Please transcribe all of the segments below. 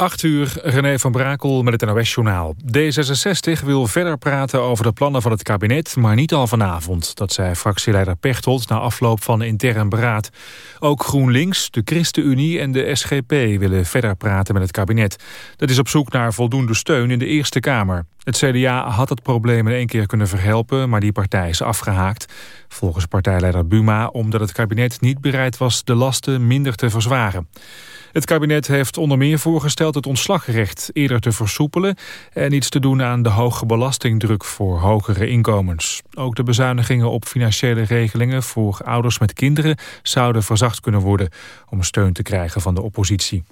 8 uur, René van Brakel met het NOS-journaal. D66 wil verder praten over de plannen van het kabinet, maar niet al vanavond. Dat zei fractieleider Pechtold na afloop van intern beraad. Ook GroenLinks, de ChristenUnie en de SGP willen verder praten met het kabinet. Dat is op zoek naar voldoende steun in de Eerste Kamer. Het CDA had het probleem in één keer kunnen verhelpen, maar die partij is afgehaakt. Volgens partijleider Buma omdat het kabinet niet bereid was de lasten minder te verzwaren. Het kabinet heeft onder meer voorgesteld het ontslagrecht eerder te versoepelen en iets te doen aan de hoge belastingdruk voor hogere inkomens. Ook de bezuinigingen op financiële regelingen voor ouders met kinderen zouden verzacht kunnen worden om steun te krijgen van de oppositie.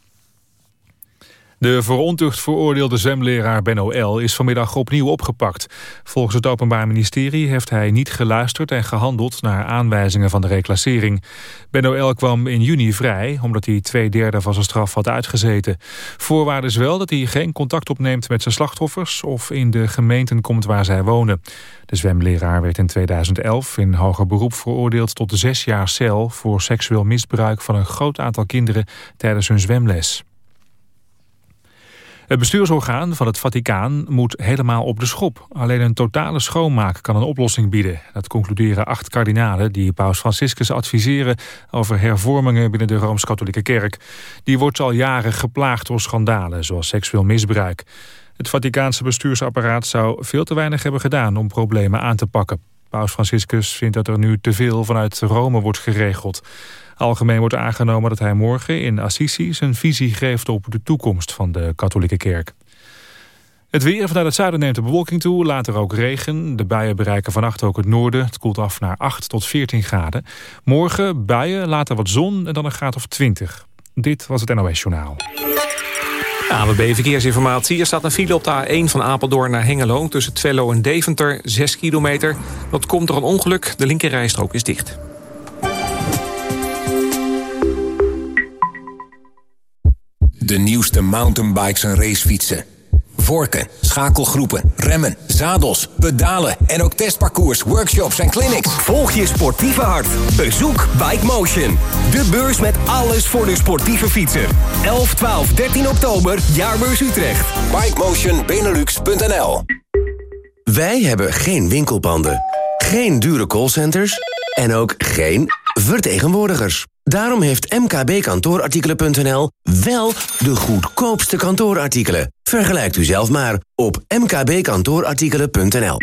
De voor ontucht veroordeelde zwemleraar Benno L. is vanmiddag opnieuw opgepakt. Volgens het Openbaar Ministerie heeft hij niet geluisterd en gehandeld naar aanwijzingen van de reclassering. Benno L. kwam in juni vrij, omdat hij twee derde van zijn straf had uitgezeten. Voorwaarde is wel dat hij geen contact opneemt met zijn slachtoffers of in de gemeenten komt waar zij wonen. De zwemleraar werd in 2011 in hoger beroep veroordeeld tot zes jaar cel voor seksueel misbruik van een groot aantal kinderen tijdens hun zwemles. Het bestuursorgaan van het Vaticaan moet helemaal op de schop. Alleen een totale schoonmaak kan een oplossing bieden. Dat concluderen acht kardinalen die paus Franciscus adviseren... over hervormingen binnen de Rooms-Katholieke Kerk. Die wordt al jaren geplaagd door schandalen, zoals seksueel misbruik. Het Vaticaanse bestuursapparaat zou veel te weinig hebben gedaan... om problemen aan te pakken. Paus Franciscus vindt dat er nu te veel vanuit Rome wordt geregeld. Algemeen wordt aangenomen dat hij morgen in Assisi zijn visie geeft op de toekomst van de katholieke kerk. Het weer vanuit het zuiden neemt de bewolking toe, later ook regen. De buien bereiken vannacht ook het noorden. Het koelt af naar 8 tot 14 graden. Morgen buien, later wat zon en dan een graad of 20. Dit was het NOS Journaal. AWB Verkeersinformatie. Er staat een file op de A1 van Apeldoorn naar Hengelo... tussen Twello en Deventer, 6 kilometer. Dat komt door een ongeluk. De linkerrijstrook is dicht. De nieuwste mountainbikes en racefietsen. Vorken, schakelgroepen, remmen, zadels, pedalen en ook testparcours, workshops en clinics. Volg je sportieve hart. Bezoek Bike Motion. De beurs met alles voor de sportieve fietser. 11, 12, 13 oktober, Jaarbeurs Utrecht. BikemotionBenelux.nl Wij hebben geen winkelpanden, geen dure callcenters en ook geen vertegenwoordigers. Daarom heeft mkbkantoorartikelen.nl wel de goedkoopste kantoorartikelen. Vergelijkt u zelf maar op mkbkantoorartikelen.nl.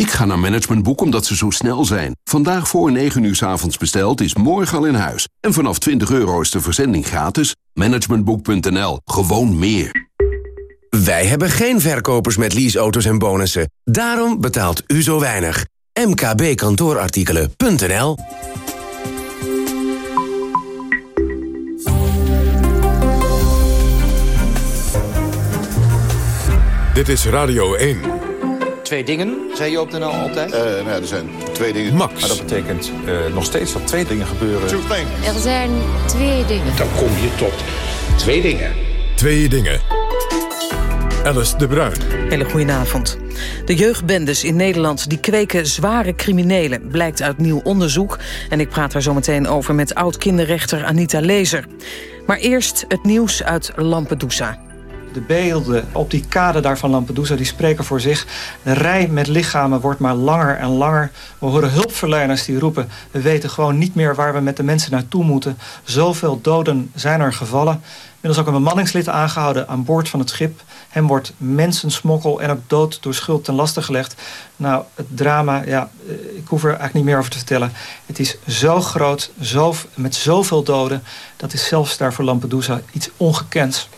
Ik ga naar Managementboek omdat ze zo snel zijn. Vandaag voor 9 uur s avonds besteld is morgen al in huis. En vanaf 20 euro is de verzending gratis. Managementboek.nl. Gewoon meer. Wij hebben geen verkopers met leaseauto's en bonussen. Daarom betaalt u zo weinig. mkbkantoorartikelen.nl Dit is Radio 1. Twee dingen, zei je op de NL altijd? Uh, nou, er zijn twee dingen. Max. Maar dat betekent uh, nog steeds dat twee dingen gebeuren. Er zijn twee dingen. Dan kom je tot twee dingen. Twee dingen. Alice de Bruin. Hele goedenavond. De jeugdbendes in Nederland die kweken zware criminelen... blijkt uit nieuw onderzoek. En ik praat daar zo meteen over met oud-kinderrechter Anita Lezer. Maar eerst het nieuws uit Lampedusa. De beelden op die kade daar van Lampedusa die spreken voor zich. De rij met lichamen wordt maar langer en langer. We horen hulpverleners die roepen... we weten gewoon niet meer waar we met de mensen naartoe moeten. Zoveel doden zijn er gevallen. Inmiddels ook een bemanningslid aangehouden aan boord van het schip. Hem wordt mensensmokkel en ook dood door schuld ten laste gelegd. Nou, het drama, ja, ik hoef er eigenlijk niet meer over te vertellen. Het is zo groot, zo, met zoveel doden... dat is zelfs daar voor Lampedusa iets ongekends.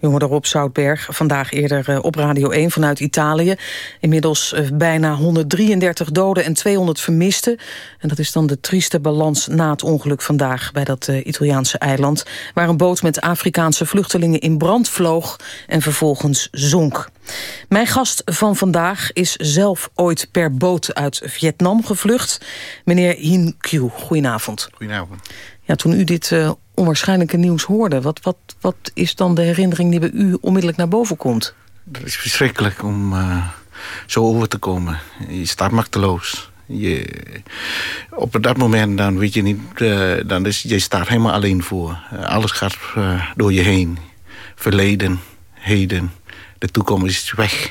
Hoorde Rob Zoutberg, vandaag eerder eh, op Radio 1 vanuit Italië. Inmiddels eh, bijna 133 doden en 200 vermisten. En dat is dan de trieste balans na het ongeluk vandaag... bij dat uh, Italiaanse eiland... waar een boot met Afrikaanse vluchtelingen in brand vloog... en vervolgens zonk. Mijn gast van vandaag is zelf ooit per boot uit Vietnam gevlucht. Meneer Hin Kyu, goedenavond. Goedenavond. Ja, toen u dit uh, onwaarschijnlijke nieuws hoorde... Wat, wat, wat is dan de herinnering die bij u onmiddellijk naar boven komt? Dat is verschrikkelijk om uh, zo over te komen. Je staat machteloos. Je, op dat moment dan weet je niet... Uh, dan is, je staat helemaal alleen voor. alles gaat door je heen verleden, heden, de toekomst is weg.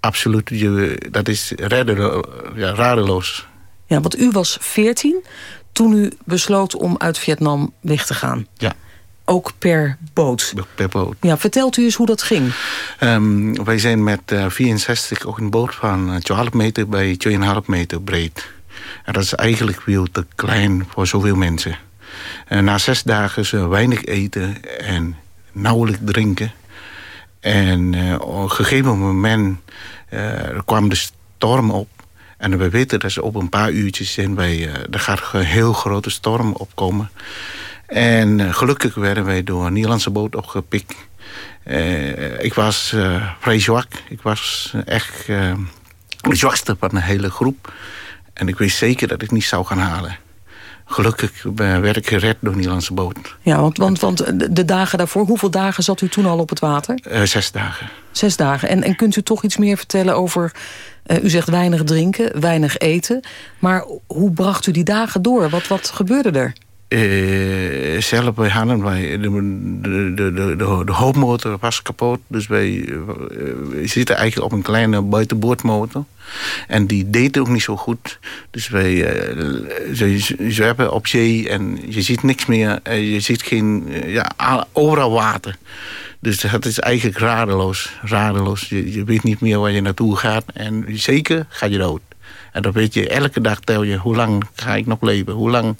Absoluut, je, dat is redder, ja, radeloos. Ja, want u was 14 toen u besloot om uit Vietnam weg te gaan. Ja. Ook per boot. Per boot. Ja, vertelt u eens hoe dat ging. Um, wij zijn met uh, 64 ook een boot van 12 meter bij 2,5 meter breed. En dat is eigenlijk veel te klein voor zoveel mensen. En na zes dagen ze weinig eten en nauwelijks drinken. En uh, op een gegeven moment uh, kwam de storm op. En we weten dat ze op een paar uurtjes zijn wij, uh, er gaat een heel grote storm opkomen. En gelukkig werden wij door een Nederlandse boot opgepikt. ik was vrij zwak. Ik was echt de zwakste van de hele groep. En ik wist zeker dat ik niet zou gaan halen. Gelukkig werd ik gered door een Nederlandse boot. Ja, want, want, want de dagen daarvoor, hoeveel dagen zat u toen al op het water? Zes dagen. Zes dagen. En, en kunt u toch iets meer vertellen over... Uh, u zegt weinig drinken, weinig eten. Maar hoe bracht u die dagen door? Wat, wat gebeurde er? Uh, zelf bij wij de, de, de, de, de hoofdmotor was kapot. Dus wij uh, zitten eigenlijk op een kleine buitenboordmotor. En die deed ook niet zo goed. Dus wij uh, hebben op zee en je ziet niks meer. je ziet geen, ja, overal water. Dus het is eigenlijk radeloos. radeloos. Je, je weet niet meer waar je naartoe gaat. En zeker ga je dood. En dan weet je, elke dag tel je, hoe lang ga ik nog leven? Hoe lang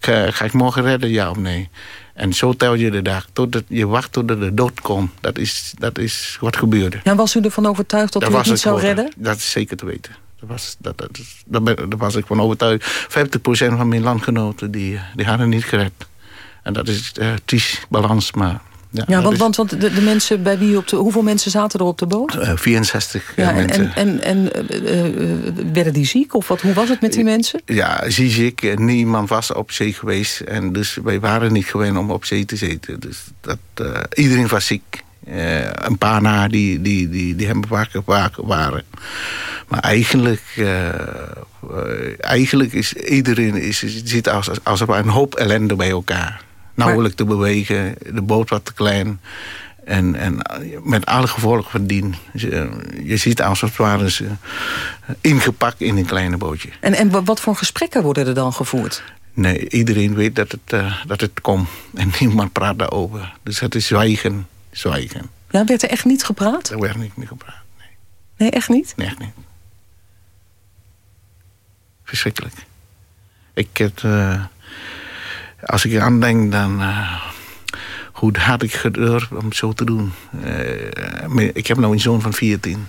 ga ik morgen redden, ja of nee? En zo tel je de dag. Totdat je wacht totdat de dood komt. Dat is, dat is wat gebeurde. Ja, was u ervan overtuigd dat, dat u het niet zou redden? Dat is zeker te weten. Dat was, dat, dat, dat, daar was ik van overtuigd. 50% van mijn landgenoten die, die hadden niet gered. En dat is uh, triest balans, maar ja, ja want, want, want de, de, mensen bij wie op de... Hoeveel mensen zaten er op de boot? Uh, 64 ja, mensen. En, en, en uh, werden die ziek? Of wat, hoe was het met die mensen? Ja, ziek. Niemand was op zee geweest. En dus wij waren niet gewend om op zee te zitten. Dus dat, uh, iedereen was ziek. een paar na die, die, die, die hem wakker waren. Maar eigenlijk, eigenlijk is iedereen is, zit als, als een hoop ellende bij elkaar nauwelijks te bewegen. De boot wat te klein. En, en met alle gevolgen van dien. Je ziet als het ware ze ingepakt in een kleine bootje. En, en wat voor gesprekken worden er dan gevoerd? Nee, iedereen weet dat het, uh, dat het komt. En niemand praat daarover. Dus het is zwijgen, zwijgen. Ja, werd er echt niet gepraat? Er werd niet meer gepraat, nee. Nee, echt niet? Nee, echt niet. Verschrikkelijk. Ik heb... Uh, als ik aan denk, dan... Uh, hoe had ik gedurfd om zo te doen? Uh, ik heb nou een zoon van 14.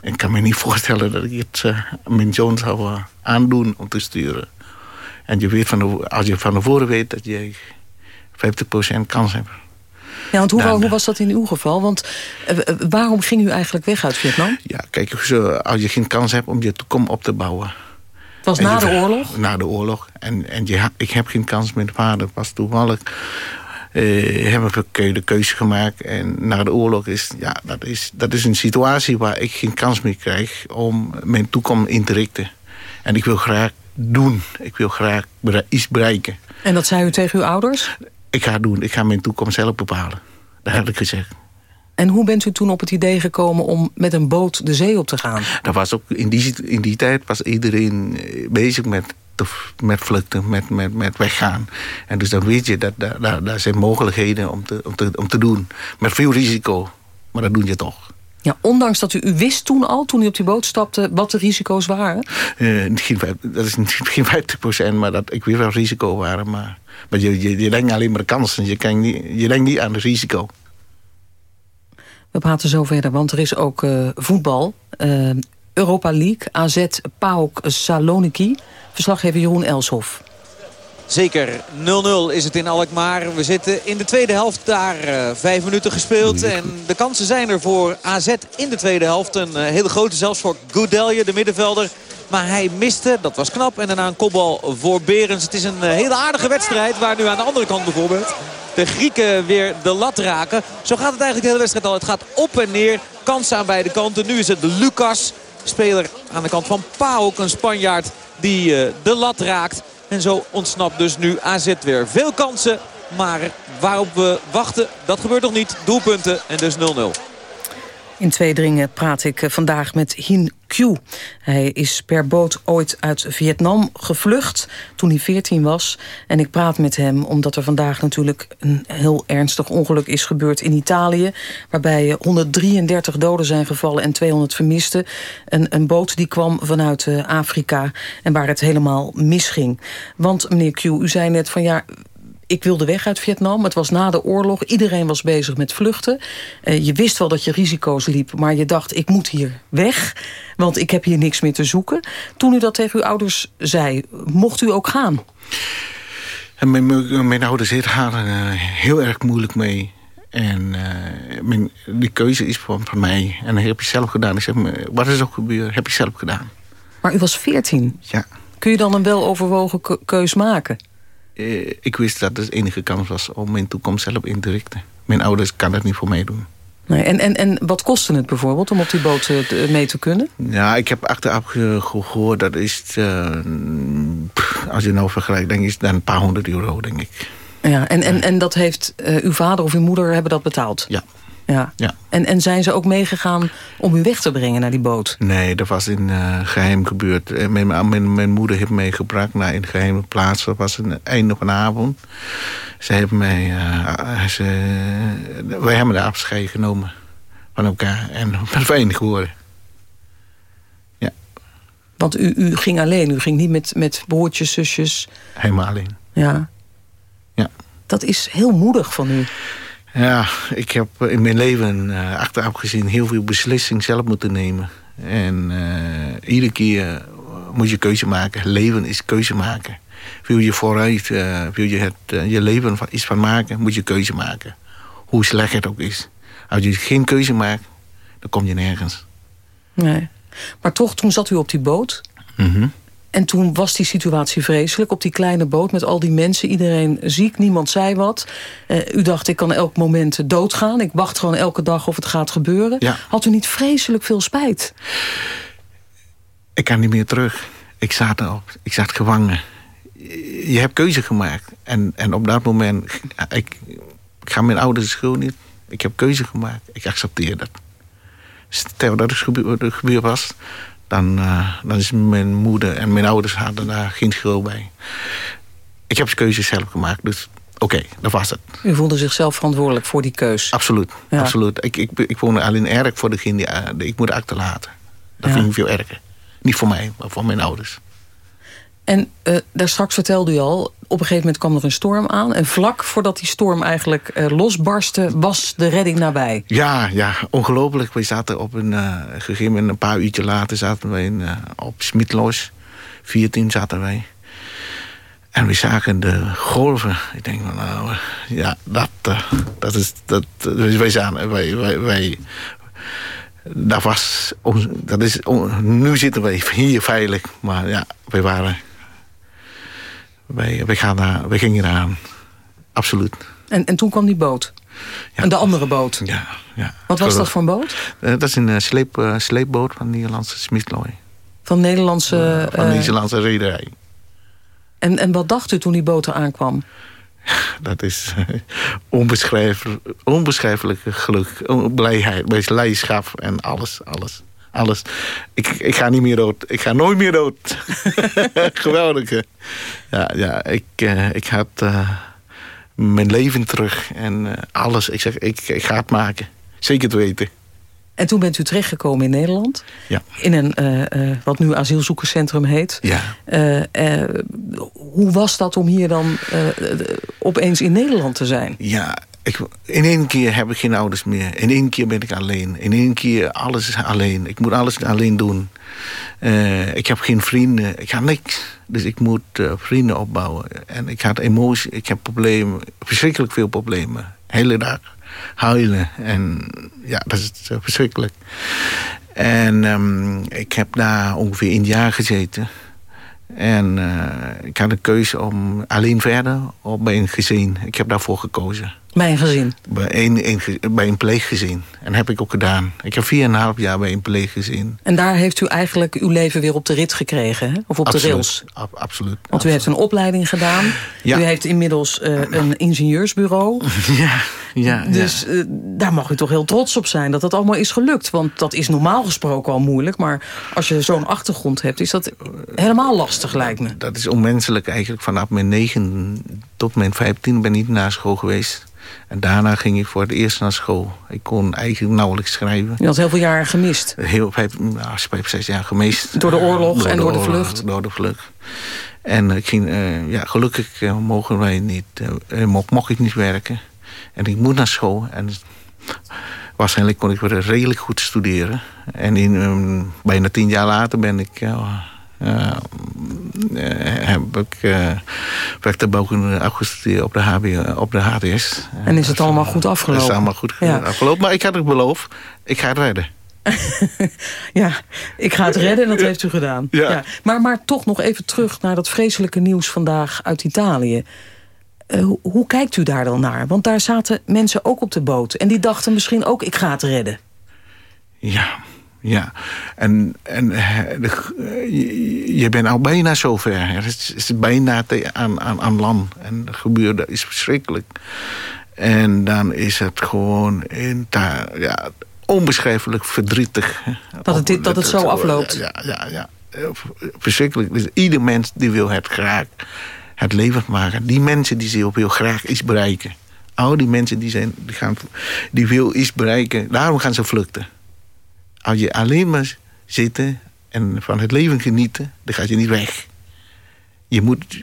En ik kan me niet voorstellen dat ik het uh, mijn zoon zou aandoen om te sturen. En je weet van de, als je van tevoren weet dat je 50% kans hebt. Ja, want hoe, hoe, was dat in uw geval? Want waarom ging u eigenlijk weg uit Vietnam? Ja, kijk, als je geen kans hebt om je toekomst op te bouwen het was na de oorlog? Na de oorlog. En, en je, ik heb geen kans met vader. Pas toevallig uh, hebben we de keuze gemaakt. En na de oorlog is, ja, dat is, dat is een situatie waar ik geen kans meer krijg... om mijn toekomst in te richten. En ik wil graag doen. Ik wil graag iets bereiken. En dat zei u tegen uw ouders? Ik ga doen. Ik ga mijn toekomst zelf bepalen. Dat heb ik gezegd. En hoe bent u toen op het idee gekomen om met een boot de zee op te gaan? Dat was ook, in, die, in die tijd was iedereen eh, bezig met met vluchten, met, met, met weggaan. En dus dan weet je dat daar, daar zijn mogelijkheden om te, om, te, om te doen. Met veel risico, maar dat doe je toch. Ja, ondanks dat u, u wist toen al, toen u op die boot stapte... wat de risico's waren? Uh, dat is geen 50 procent, maar dat, ik weet wel risico waren. Maar, maar je, je, je denkt alleen maar de kansen. Je, kan niet, je denkt niet aan het risico. We praten zo verder, want er is ook uh, voetbal. Uh, Europa League, AZ PAOK Saloniki. Verslaggever Jeroen Elshoff. Zeker, 0-0 is het in Alkmaar. We zitten in de tweede helft daar. Uh, vijf minuten gespeeld. En de kansen zijn er voor AZ in de tweede helft. Een uh, hele grote zelfs voor Goudelje, de middenvelder. Maar hij miste, dat was knap. En daarna een kopbal voor Berens. Het is een uh, hele aardige wedstrijd. Waar nu aan de andere kant bijvoorbeeld de Grieken weer de lat raken. Zo gaat het eigenlijk de hele wedstrijd al. Het gaat op en neer. Kansen aan beide kanten. Nu is het Lucas, speler aan de kant van PAOK. Een Spanjaard die uh, de lat raakt. En zo ontsnapt dus nu AZ weer. Veel kansen, Maar waarop we wachten, dat gebeurt nog niet. Doelpunten en dus 0-0. In twee dringen praat ik eh, vandaag met Hin Q. Hij is per boot ooit uit Vietnam gevlucht toen hij 14 was. En ik praat met hem omdat er vandaag natuurlijk een heel ernstig ongeluk is gebeurd in Italië. Waarbij 133 doden zijn gevallen en 200 vermisten. Een, een boot die kwam vanuit uh, Afrika en waar het helemaal misging. Want meneer Q, u zei net van ja, ik wilde weg uit Vietnam. Het was na de oorlog. Iedereen was bezig met vluchten. Uh, je wist wel dat je risico's liep. Maar je dacht, ik moet hier weg. Want ik heb hier niks meer te zoeken. Toen u dat tegen uw ouders zei, mocht u ook gaan? En mijn, mijn ouders hadden uh, heel erg moeilijk mee. En uh, mijn, die keuze is van, van mij. En dat heb je zelf gedaan. Ik zeg, wat is ook gebeurd? Heb je zelf gedaan. Maar u was 14? Ja. Kun je dan een weloverwogen keus maken? Uh, ik wist dat het de enige kans was om mijn toekomst zelf in te richten. Mijn ouders kan dat niet voor mij doen. Nee, en, en, en wat kostte het bijvoorbeeld om op die boot uh, mee te kunnen? Ja, ik heb achteraf gehoord dat is... Uh, als je nou vergelijkt, denk ik is dan een paar honderd euro, denk ik. Ja, en, en, en dat heeft uw vader of uw moeder hebben dat betaald? Ja. Ja. ja. En, en zijn ze ook meegegaan om u weg te brengen naar die boot? Nee, dat was in uh, geheim gebeurd. Mijn, mijn, mijn moeder heeft mij gebracht naar een geheime plaats. Dat was een einde van de avond. Ze hebben mij... Uh, ze, wij hebben de afscheid genomen van elkaar. En ben verenigd geworden. Ja. Want u, u ging alleen? U ging niet met, met broertjes, zusjes? Helemaal alleen. Ja. Ja. Dat is heel moedig van u. Ja, ik heb in mijn leven uh, achteraf gezien heel veel beslissingen zelf moeten nemen. En uh, iedere keer moet je keuze maken. Leven is keuze maken. Wil je vooruit, uh, wil je het, je leven van, iets van maken, moet je keuze maken. Hoe slecht het ook is. Als je geen keuze maakt, dan kom je nergens. Nee. Maar toch, toen zat u op die boot. Mm -hmm. En toen was die situatie vreselijk op die kleine boot met al die mensen. Iedereen ziek, niemand zei wat. Uh, u dacht, ik kan elk moment doodgaan. Ik wacht gewoon elke dag of het gaat gebeuren. Ja. Had u niet vreselijk veel spijt? Ik kan niet meer terug. Ik zat erop. Ik zat gevangen. Je hebt keuze gemaakt. En, en op dat moment... Ik, ik ga mijn ouders de schuld niet. Ik heb keuze gemaakt. Ik accepteer dat. Stel dat het gebeurd was dan, uh, dan is mijn moeder en mijn ouders hadden daar geen schuld bij. Ik heb de keuze zelf gemaakt, dus oké, okay, dat was het. U voelde zichzelf verantwoordelijk voor die keus? Absoluut, ja. absoluut. Ik, ik, ik het alleen erg voor degene die uh, ik moet achterlaten. Dat ja. vind ik veel erger. Niet voor mij, maar voor mijn ouders. En uh, daar straks vertelde u al, op een gegeven moment kwam er een storm aan. En vlak voordat die storm eigenlijk uh, losbarstte, was de redding nabij. Ja, ja, ongelooflijk. We zaten op een uh, gegeven moment, een paar uurtjes later, zaten wij in, op Smitloos. 14 zaten wij. En we zagen de golven. Ik denk, nou, ja, dat, dat is, dat, wij zagen, wij, wij, wij dat was, dat is, nu zitten wij hier veilig, maar ja, wij waren wij, wij, gaan daar, wij gingen eraan. Absoluut. En, en toen kwam die boot? Ja. En de andere boot? Ja. ja. Wat was dat voor een boot? Uh, dat is een uh, sleep, uh, sleepboot van Nederlandse Smithlooi. Van Nederlandse... van Nederlandse rederij. En, en wat dacht u toen die boot eraan kwam? Dat is onbeschrijfelijk, onbeschrijfelijk geluk, blijheid, blijdschap en alles, alles alles. Ik, ik ga niet meer dood. Ik ga nooit meer dood. Geweldig. Ja, ja ik, uh, ik had uh, mijn leven terug. En uh, alles. Ik zeg, ik, ik ga het maken. Zeker te weten. En toen bent u terechtgekomen in Nederland. Ja. In een, wat nu asielzoekerscentrum heet. Ja. hoe was dat om hier dan opeens in Nederland te zijn? Ja, in één keer heb ik geen ouders meer. In één keer ben ik alleen. In één keer alles is alleen. Ik moet alles alleen doen. Uh, ik heb geen vrienden. Ik ga niks. Dus ik moet uh, vrienden opbouwen. En ik had emotie. Ik heb problemen. Verschrikkelijk veel problemen. Hele dag huilen. En ja, dat is uh, verschrikkelijk. En um, ik heb daar ongeveer een jaar gezeten. En uh, ik had een keuze om alleen verder of bij een gezin. Ik heb daarvoor gekozen. Bij een gezin? Bij een, een, bij een pleeggezin. En heb ik ook gedaan. Ik heb 4,5 jaar bij een pleeggezin. En daar heeft u eigenlijk uw leven weer op de rit gekregen? Hè? Of op absoluut, de rails? Ab, absoluut. Want absoluut. u heeft een opleiding gedaan. Ja. U heeft inmiddels uh, een ingenieursbureau. Ja, ja. Dus ja. Uh, daar mag u toch heel trots op zijn dat dat allemaal is gelukt. Want dat is normaal gesproken al moeilijk. Maar als je zo'n achtergrond hebt, is dat helemaal lastig lijkt me. Dat is onmenselijk eigenlijk. Vanaf mijn 9 tot mijn 15 ben ik niet naar school geweest. En daarna ging ik voor het eerst naar school. Ik kon eigenlijk nauwelijks schrijven. Je had heel veel jaren gemist. Heel vijf, nou, vijf zes jaar gemist. Door de oorlog door en de door de oorlog, vlucht? Door de vlucht. En ik ging, uh, ja, gelukkig uh, mogen wij niet, uh, mocht, mocht ik niet werken. En ik moet naar school. En waarschijnlijk kon ik weer redelijk goed studeren. En in, um, bijna tien jaar later ben ik... Uh, heb ik uh, werktuigbouwkunde afgestudeerd op de, op de HTS. En is het allemaal goed afgelopen? Het is allemaal goed ja. afgelopen. Maar ik had het beloofd, ik ga het redden. ja, ik ga het redden en dat heeft u gedaan. Ja. ja. Maar, maar toch nog even terug naar dat vreselijke nieuws vandaag uit Italië. Uh, hoe, hoe kijkt u daar dan naar? Want daar zaten mensen ook op de boot. En die dachten misschien ook, ik ga het redden. Ja, ja, en, en de, je, je bent al bijna zover. Het is, is bijna te, aan, aan, aan land. En het gebeurde is verschrikkelijk. En dan is het gewoon in ja, onbeschrijfelijk verdrietig. Dat het, dit, dat het zo afloopt. Ja, ja, ja. Verschrikkelijk. Dus ieder mens die wil het graag het levend maken. Die mensen die zich heel graag iets bereiken. Al die mensen die, zijn, die, gaan, die wil iets bereiken. Daarom gaan ze vluchten. Als je alleen maar zitten en van het leven genieten, dan ga je niet weg. Je moet.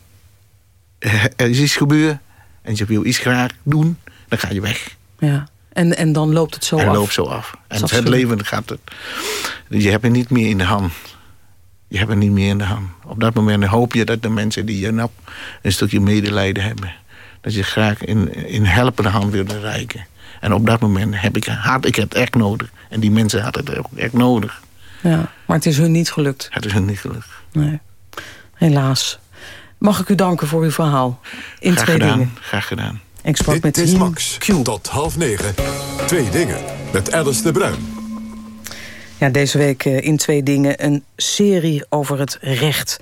Er is iets gebeurd en je wil iets graag doen, dan ga je weg. Ja. En, en dan loopt het zo en af. En loopt zo af. En het, het leven gaat het. Je hebt het niet meer in de hand. Je hebt het niet meer in de hand. Op dat moment hoop je dat de mensen die je nap een stukje medelijden hebben. Dat je graag in, in helpende hand willen reiken. En op dat moment heb ik, had ik het echt nodig. En die mensen hadden het ook echt nodig. Ja, maar het is hun niet gelukt. Het is hun niet gelukt. Nee, helaas. Mag ik u danken voor uw verhaal? In Graag twee gedaan. dingen. Graag gedaan. Ik sprak Dit met is Max. Q. Tot half negen. Twee dingen. Met Alice de Bruin. Ja, deze week uh, in twee dingen een serie over het recht.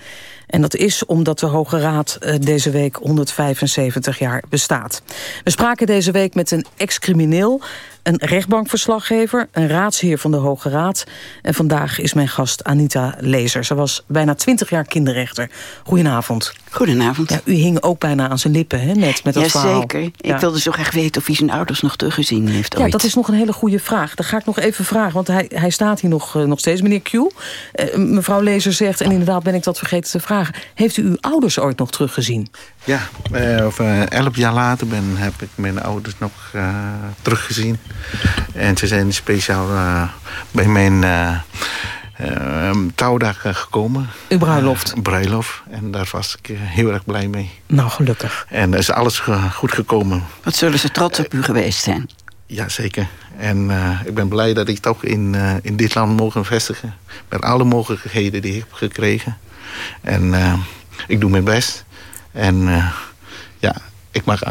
En dat is omdat de Hoge Raad uh, deze week 175 jaar bestaat. We spraken deze week met een ex-crimineel, een rechtbankverslaggever... een raadsheer van de Hoge Raad. En vandaag is mijn gast Anita Lezer. Ze was bijna 20 jaar kinderrechter. Goedenavond. Goedenavond. Ja, u hing ook bijna aan zijn lippen hè, met, met dat ja, verhaal. Zeker. Ik wilde zo graag weten of hij zijn ouders nog teruggezien heeft Ja, dat is nog een hele goede vraag. Dat ga ik nog even vragen, want hij, hij staat hier nog, uh, nog steeds, meneer Q. Uh, mevrouw Lezer zegt, en inderdaad ben ik dat vergeten te vragen... heeft u uw ouders ooit nog teruggezien? Ja, uh, of, elf jaar later ben, heb ik mijn ouders nog teruggezien. En ze zijn speciaal bij mijn... Uh, trouwdag gekomen. Uw bruiloft? Uh, bruiloft. En daar was ik heel erg blij mee. Nou, gelukkig. En is alles goed gekomen. Wat zullen ze trots op u geweest zijn? Ja, zeker. En uh, ik ben blij dat ik toch in, in dit land mogen vestigen. Met alle mogelijkheden die ik heb gekregen. En ik doe mijn best. En ja, ik, mag,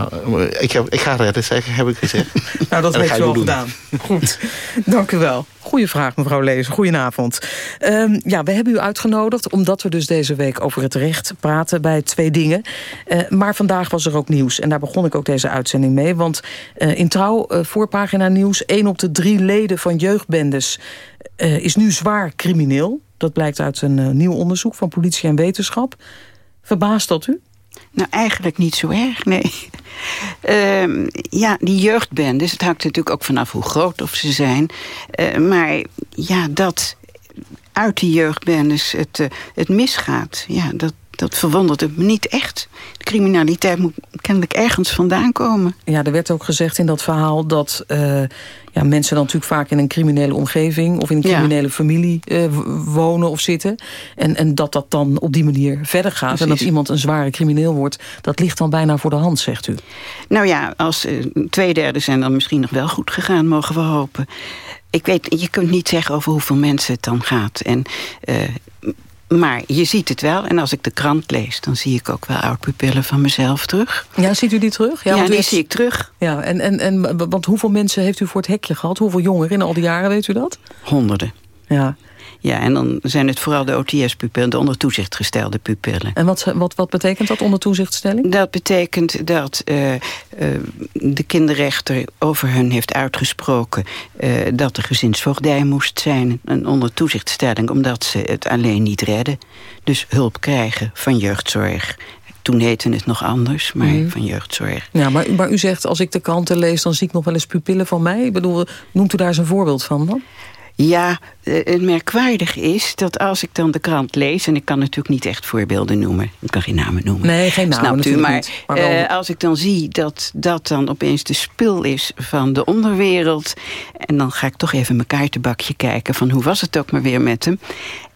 ik, heb, ik ga redden, zeg, heb ik gezegd. nou, dat heeft u al gedaan. Goed, dank u wel. Goeie vraag, mevrouw Lezer. Goedenavond. Um, ja, we hebben u uitgenodigd omdat we dus deze week over het recht praten bij twee dingen. Uh, maar vandaag was er ook nieuws en daar begon ik ook deze uitzending mee. Want uh, in Trouw, uh, voorpagina nieuws, één op de drie leden van jeugdbendes is nu zwaar crimineel. Dat blijkt uit een nieuw onderzoek van politie en wetenschap. Verbaast dat u? Nou, eigenlijk niet zo erg, nee. Uh, ja, die jeugdbendes, het hangt natuurlijk ook vanaf hoe groot of ze zijn. Uh, maar ja, dat uit die jeugdbendes het, uh, het misgaat, ja, dat, dat verwondert me niet echt. De criminaliteit moet kennelijk ergens vandaan komen. Ja, er werd ook gezegd in dat verhaal dat uh, ja, mensen dan natuurlijk vaak in een criminele omgeving... of in een criminele ja. familie uh, wonen of zitten. En, en dat dat dan op die manier verder gaat. Precies. En dat iemand een zware crimineel wordt. Dat ligt dan bijna voor de hand, zegt u. Nou ja, als uh, twee derde zijn dan misschien nog wel goed gegaan, mogen we hopen. Ik weet, je kunt niet zeggen over hoeveel mensen het dan gaat. En maar je ziet het wel. En als ik de krant lees, dan zie ik ook wel oud-pupillen van mezelf terug. Ja, ziet u die terug? Ja, die zie ik terug. Ja, en, en, en, want hoeveel mensen heeft u voor het hekje gehad? Hoeveel jongeren in al die jaren, weet u dat? Honderden. Ja. Ja, en dan zijn het vooral de OTS-pupillen, de onder toezicht gestelde pupillen. En wat, wat, wat betekent dat onder toezichtstelling? Dat betekent dat eh, eh, de kinderrechter over hun heeft uitgesproken... eh, dat er gezinsvoogdij moest zijn, een onder toezichtstelling... omdat ze het alleen niet redden. Dus hulp krijgen van jeugdzorg. Toen heette het nog anders, maar Mhm. van jeugdzorg. Ja, maar, maar u zegt, als ik de kranten lees... dan zie ik nog wel eens pupillen van mij. Ik bedoel, noemt u daar eens een voorbeeld van dan? Ja, eh, het merkwaardig is dat als ik dan de krant lees... en ik kan natuurlijk niet echt voorbeelden noemen. Ik kan geen namen noemen. Nee, geen namen Snapt u? natuurlijk Maar, eh, als ik dan zie dat dat dan opeens de spil is van de onderwereld... en dan ga ik toch even mijn kaartenbakje kijken... van hoe was het ook maar weer met hem.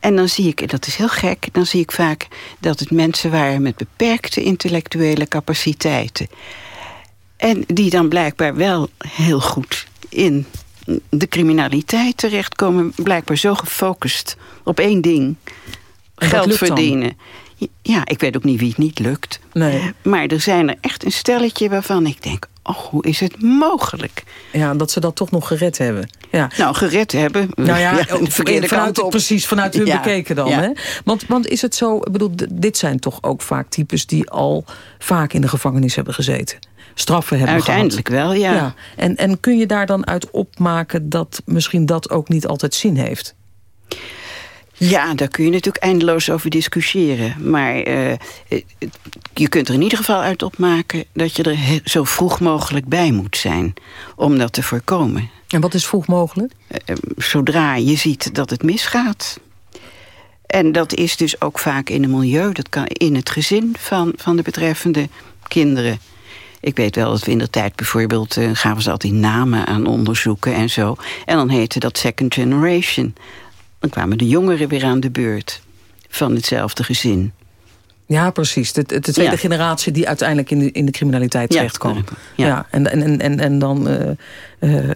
En dan zie ik, en dat is heel gek... dan zie ik vaak dat het mensen waren met beperkte intellectuele capaciteiten. En die dan blijkbaar wel heel goed in de criminaliteit terechtkomen. Blijkbaar zo gefocust op één ding. Geld dan? verdienen. Ja, ik weet ook niet wie het niet lukt. Nee. Maar er zijn er echt een stelletje waarvan ik denk... oh, hoe is het mogelijk? Ja, dat ze dat toch nog gered hebben. Ja. Nou, gered hebben. Nou ja, verkeerde vanuit, op. precies, vanuit hun Ja, bekeken dan. ja. Hè? Want, want is het zo, ik bedoel, dit zijn toch ook vaak types... die al vaak in de gevangenis hebben gezeten. Straffen hebben Uiteindelijk gehad. wel, ja. En, en kun je daar dan uit opmaken dat misschien dat ook niet altijd zin heeft? Ja, daar kun je natuurlijk eindeloos over discussiëren. Maar eh, eh, je kunt er in ieder geval uit opmaken... dat je er zo vroeg mogelijk bij moet zijn om dat te voorkomen. En wat is vroeg mogelijk? Eh, zodra je ziet dat het misgaat. En dat is dus ook vaak in een milieu, dat kan in het gezin van, van de betreffende kinderen. Ik weet wel dat we in de tijd bijvoorbeeld eh, gaven ze altijd namen aan onderzoeken en zo. En dan heette dat second generation. Dan kwamen de jongeren weer aan de beurt van hetzelfde gezin. Ja, precies. De, de tweede Ja. generatie die uiteindelijk in de, in de criminaliteit Ja, terechtkwam. ja. Ja. en, en, en, en, dan eh, eh,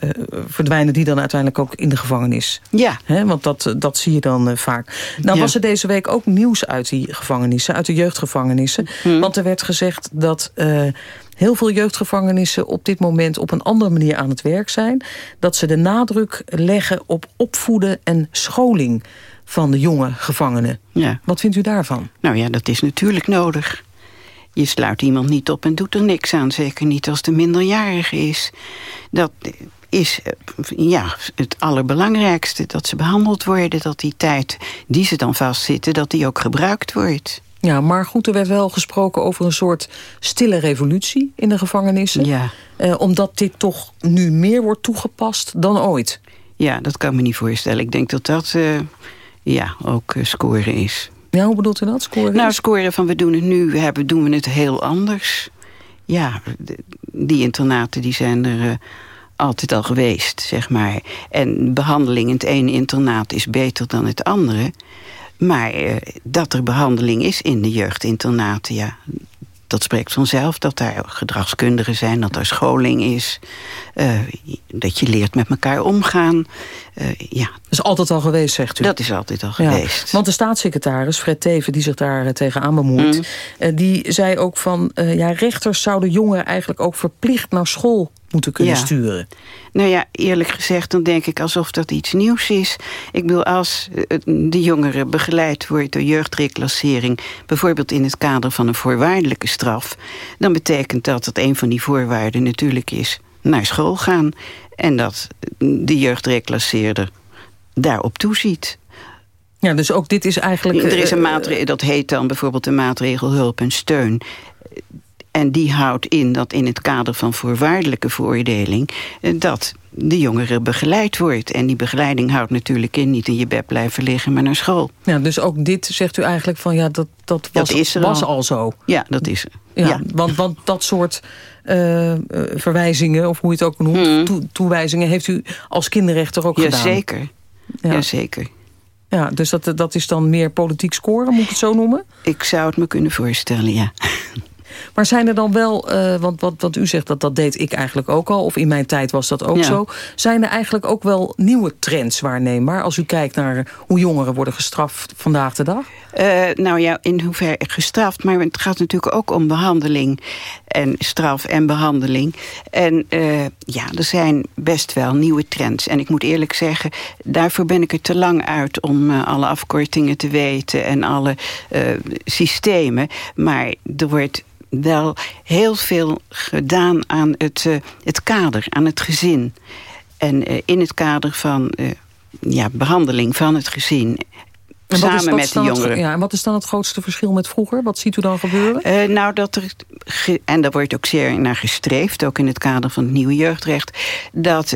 verdwijnen die dan uiteindelijk ook in de gevangenis. Ja. Hè, want dat, dat zie je dan eh, vaak. Nou was er deze week ook nieuws uit die gevangenissen, uit de jeugdgevangenissen. Hm. Want er werd gezegd dat heel veel jeugdgevangenissen op dit moment op een andere manier aan het werk zijn. Dat ze de nadruk leggen op opvoeden en scholing van de jonge gevangenen. Ja. Wat vindt u daarvan? Nou ja, dat is natuurlijk nodig. Je sluit iemand niet op en doet er niks aan. Zeker niet als de minderjarige is. Dat is eh, ja, het allerbelangrijkste. Dat ze behandeld worden. Dat die tijd die ze dan vastzitten, dat die ook gebruikt wordt. Ja, maar goed, er werd wel gesproken over een soort stille revolutie in de gevangenissen. Ja. Eh, omdat dit toch nu meer wordt toegepast dan ooit. Ja, dat kan ik me niet voorstellen. Ik denk dat dat eh, ja, ook eh, scoren is. Ja, hoe bedoelt u dat? Scoren? Nou, scoren van we doen het nu, hebben, doen we het heel anders. Ja, die internaten die zijn er eh, altijd al geweest, zeg maar. En behandeling in het ene internaat is beter dan het andere. Maar eh, dat er behandeling is in de jeugdinternaten, ja... Dat spreekt vanzelf, dat daar gedragskundigen zijn, dat er scholing is. eh, dat je leert met elkaar omgaan. Eh, ja, Dat is altijd al geweest, zegt u. dat is altijd al Ja, geweest. want de staatssecretaris, Fred Teven, die zich daar eh, tegenaan bemoeit... Mm. die zei ook van, ja, rechters zouden jongeren eigenlijk ook verplicht naar school moeten kunnen Ja. sturen. Nou ja, eerlijk gezegd, dan denk ik alsof dat iets nieuws is. Ik bedoel, als eh, de jongere begeleid wordt door jeugdreclassering... bijvoorbeeld in het kader van een voorwaardelijke straf... dan betekent dat dat een van die voorwaarden natuurlijk is naar school gaan... en dat de jeugdreclasseerder daarop toeziet. Ja, dus ook dit is eigenlijk... Er is een eh, maatregel, dat heet dan bijvoorbeeld de maatregel hulp en steun. En die houdt in dat in het kader van voorwaardelijke veroordeling... eh, dat de jongere begeleid wordt. En die begeleiding houdt natuurlijk in niet in je bed blijven liggen, maar naar school. Ja, dus ook dit zegt u eigenlijk van, ja, dat, dat was, Dat is was al. al zo. Ja, dat is er. Ja, Ja. Want, want dat soort eh, eh, verwijzingen, of hoe je het ook noemt, toe- toewijzingen, heeft u als kinderrechter ook gedaan. Jazeker. Ja. Jazeker. Ja, dus dat, dat is dan meer politiek scoren, moet ik het zo noemen? Ik zou het me kunnen voorstellen, ja. Maar zijn er dan wel, uh, want wat, wat u zegt, dat, dat deed ik eigenlijk ook al... of in mijn tijd was dat ook zo... zijn er eigenlijk ook wel nieuwe trends waarneembaar... als u kijkt naar hoe jongeren worden gestraft vandaag de dag? Uh, nou ja, in hoeverre gestraft. Maar het gaat natuurlijk ook om behandeling. En straf en behandeling. En uh, ja, er zijn best wel nieuwe trends. En ik moet eerlijk zeggen, daarvoor ben ik er te lang uit... om uh, alle afkortingen te weten en alle systemen. Maar er wordt wel heel veel gedaan aan het, het kader, aan het gezin. En in het kader van ja, behandeling van het gezin samen met de jongeren. ja, en wat is dan het grootste verschil met vroeger? Wat ziet u dan gebeuren? Nou, dat er, en daar wordt ook zeer naar gestreefd... ook in het kader van het nieuwe jeugdrecht... dat,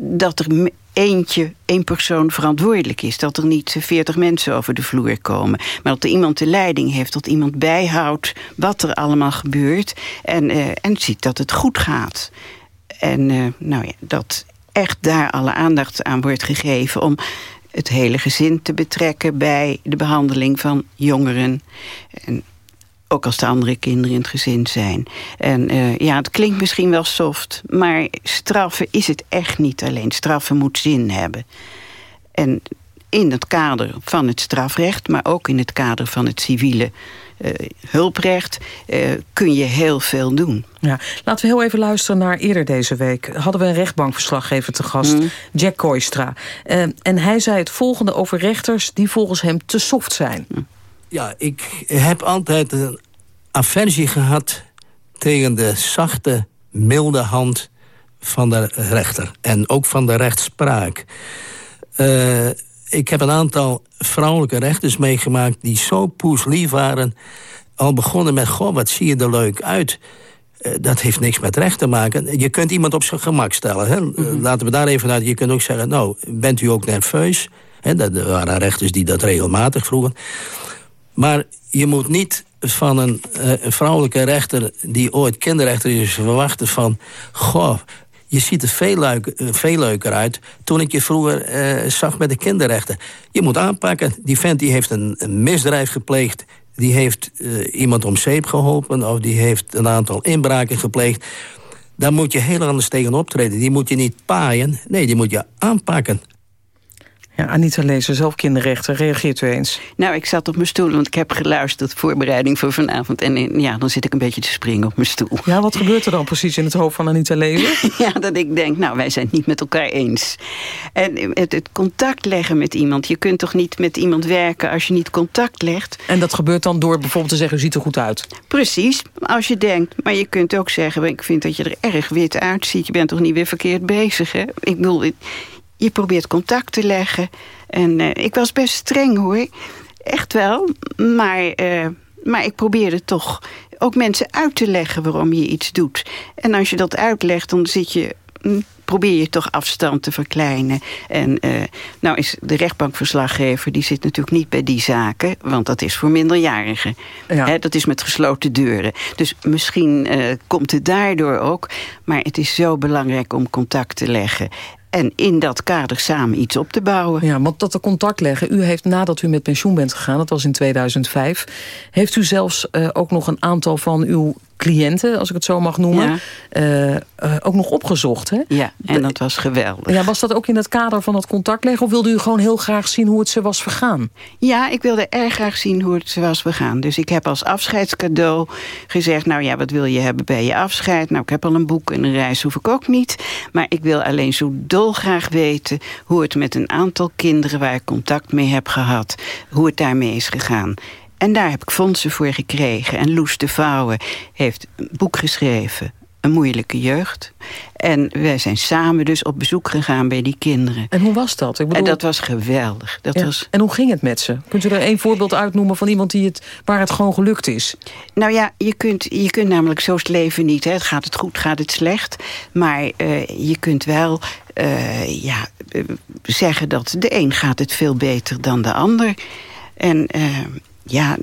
dat er eentje, één persoon verantwoordelijk is. Dat er niet veertig mensen over de vloer komen. Maar dat er iemand de leiding heeft. Dat iemand bijhoudt wat er allemaal gebeurt. En, uh, en ziet dat het goed gaat. En nou ja, dat echt daar alle aandacht aan wordt gegeven... om het hele gezin te betrekken bij de behandeling van jongeren. En ook als de andere kinderen in het gezin zijn. En uh, ja, het klinkt misschien wel soft, maar straffen is het echt niet alleen. Straffen moet zin hebben. En in het kader van het strafrecht, maar ook in het kader van het civiele uh, hulprecht, uh, kun je heel veel doen. Ja, laten we heel even luisteren naar eerder deze week. Hadden we een rechtbankverslaggever te gast, mm. Jack Koistra. Uh, en hij zei het volgende over rechters die volgens hem te soft zijn. Mm. Ja, ik heb altijd een aversie gehad tegen de zachte, milde hand van de rechter. En ook van de rechtspraak. Uh, ik heb een aantal vrouwelijke rechters meegemaakt... die zo poeslief waren. Al begonnen met, goh, wat zie je er leuk uit. Uh, dat heeft niks met recht te maken. Je kunt iemand op zijn gemak stellen. Hè? Mm Laten we daar even uit. Je kunt ook zeggen, nou, bent u ook nerveus? Hè, dat waren rechters die dat regelmatig vroegen. Maar je moet niet van een, uh, een vrouwelijke rechter... die ooit kinderrechter is verwachten van... goh, je ziet er veel, eh, leuker uit toen ik je vroeger uh, zag met de kinderrechten. Je moet aanpakken. Die vent die heeft een, misdrijf gepleegd. Die heeft iemand om zeep geholpen. Of die heeft een aantal inbraken gepleegd. Daar moet je heel anders tegen optreden. Die moet je niet paaien. Nee, die moet je aanpakken. Ja, Anita Lezer, zelf kinderrechter. Reageert u eens? Nou, ik zat op mijn stoel, want ik heb geluisterd... voorbereiding voor vanavond. En ja, dan zit ik een beetje te springen op mijn stoel. Ja, wat gebeurt er dan precies in het hoofd van Anita Lezer? ja, dat ik denk, nou, wij zijn het niet met elkaar eens. En het, het, contact leggen met iemand. Je kunt toch niet met iemand werken als je niet contact legt? En dat gebeurt dan door bijvoorbeeld te zeggen, u ziet er goed uit? Precies, als je denkt. Maar je kunt ook zeggen, ik vind dat je er erg wit uitziet. Je bent toch niet weer verkeerd bezig, hè? Ik bedoel je probeert contact te leggen. En uh, ik was best streng hoor. Echt wel. Maar, uh, maar ik probeerde toch ook mensen uit te leggen waarom je iets doet. En als je dat uitlegt, dan zit je hm, probeer je toch afstand te verkleinen. En uh, nou is de rechtbankverslaggever... die zit natuurlijk niet bij die zaken... want dat is voor minderjarigen. Ja. dat is met gesloten deuren. Dus misschien uh, komt het daardoor ook. Maar het is zo belangrijk om contact te leggen. En in dat kader samen iets op te bouwen. Ja, want dat te contact leggen. U heeft nadat u met pensioen bent gegaan, dat was in 2005... heeft u zelfs uh, ook nog een aantal van uw cliënten, als ik het zo mag noemen, ja. uh, uh, ook nog opgezocht. Hè? Ja, en dat was geweldig. Ja, was dat ook in het kader van dat contact leggen? Of wilde u gewoon heel graag zien hoe het ze was vergaan? Ja, ik wilde erg graag zien hoe het ze was vergaan. Dus ik heb als afscheidscadeau gezegd... nou ja, wat wil je hebben bij je afscheid? Nou, ik heb al een boek en een reis hoef ik ook niet. Maar ik wil alleen zo dolgraag weten... hoe het met een aantal kinderen waar ik contact mee heb gehad... hoe het daarmee is gegaan. En daar heb ik fondsen voor gekregen. En Loes de Vouwen heeft een boek geschreven. Een moeilijke jeugd. En wij zijn samen dus op bezoek gegaan bij die kinderen. En hoe was dat? Ik bedoel... En dat was geweldig. Dat ja. was... En hoe ging het met ze? Kunt u er één voorbeeld uitnoemen van iemand die het, waar het gewoon gelukt is? Nou ja, je kunt, je kunt namelijk zo het leven niet. Hè. Gaat het goed, gaat het slecht. Maar uh, je kunt wel uh, ja, uh, zeggen dat de een gaat het veel beter dan de ander. En ja,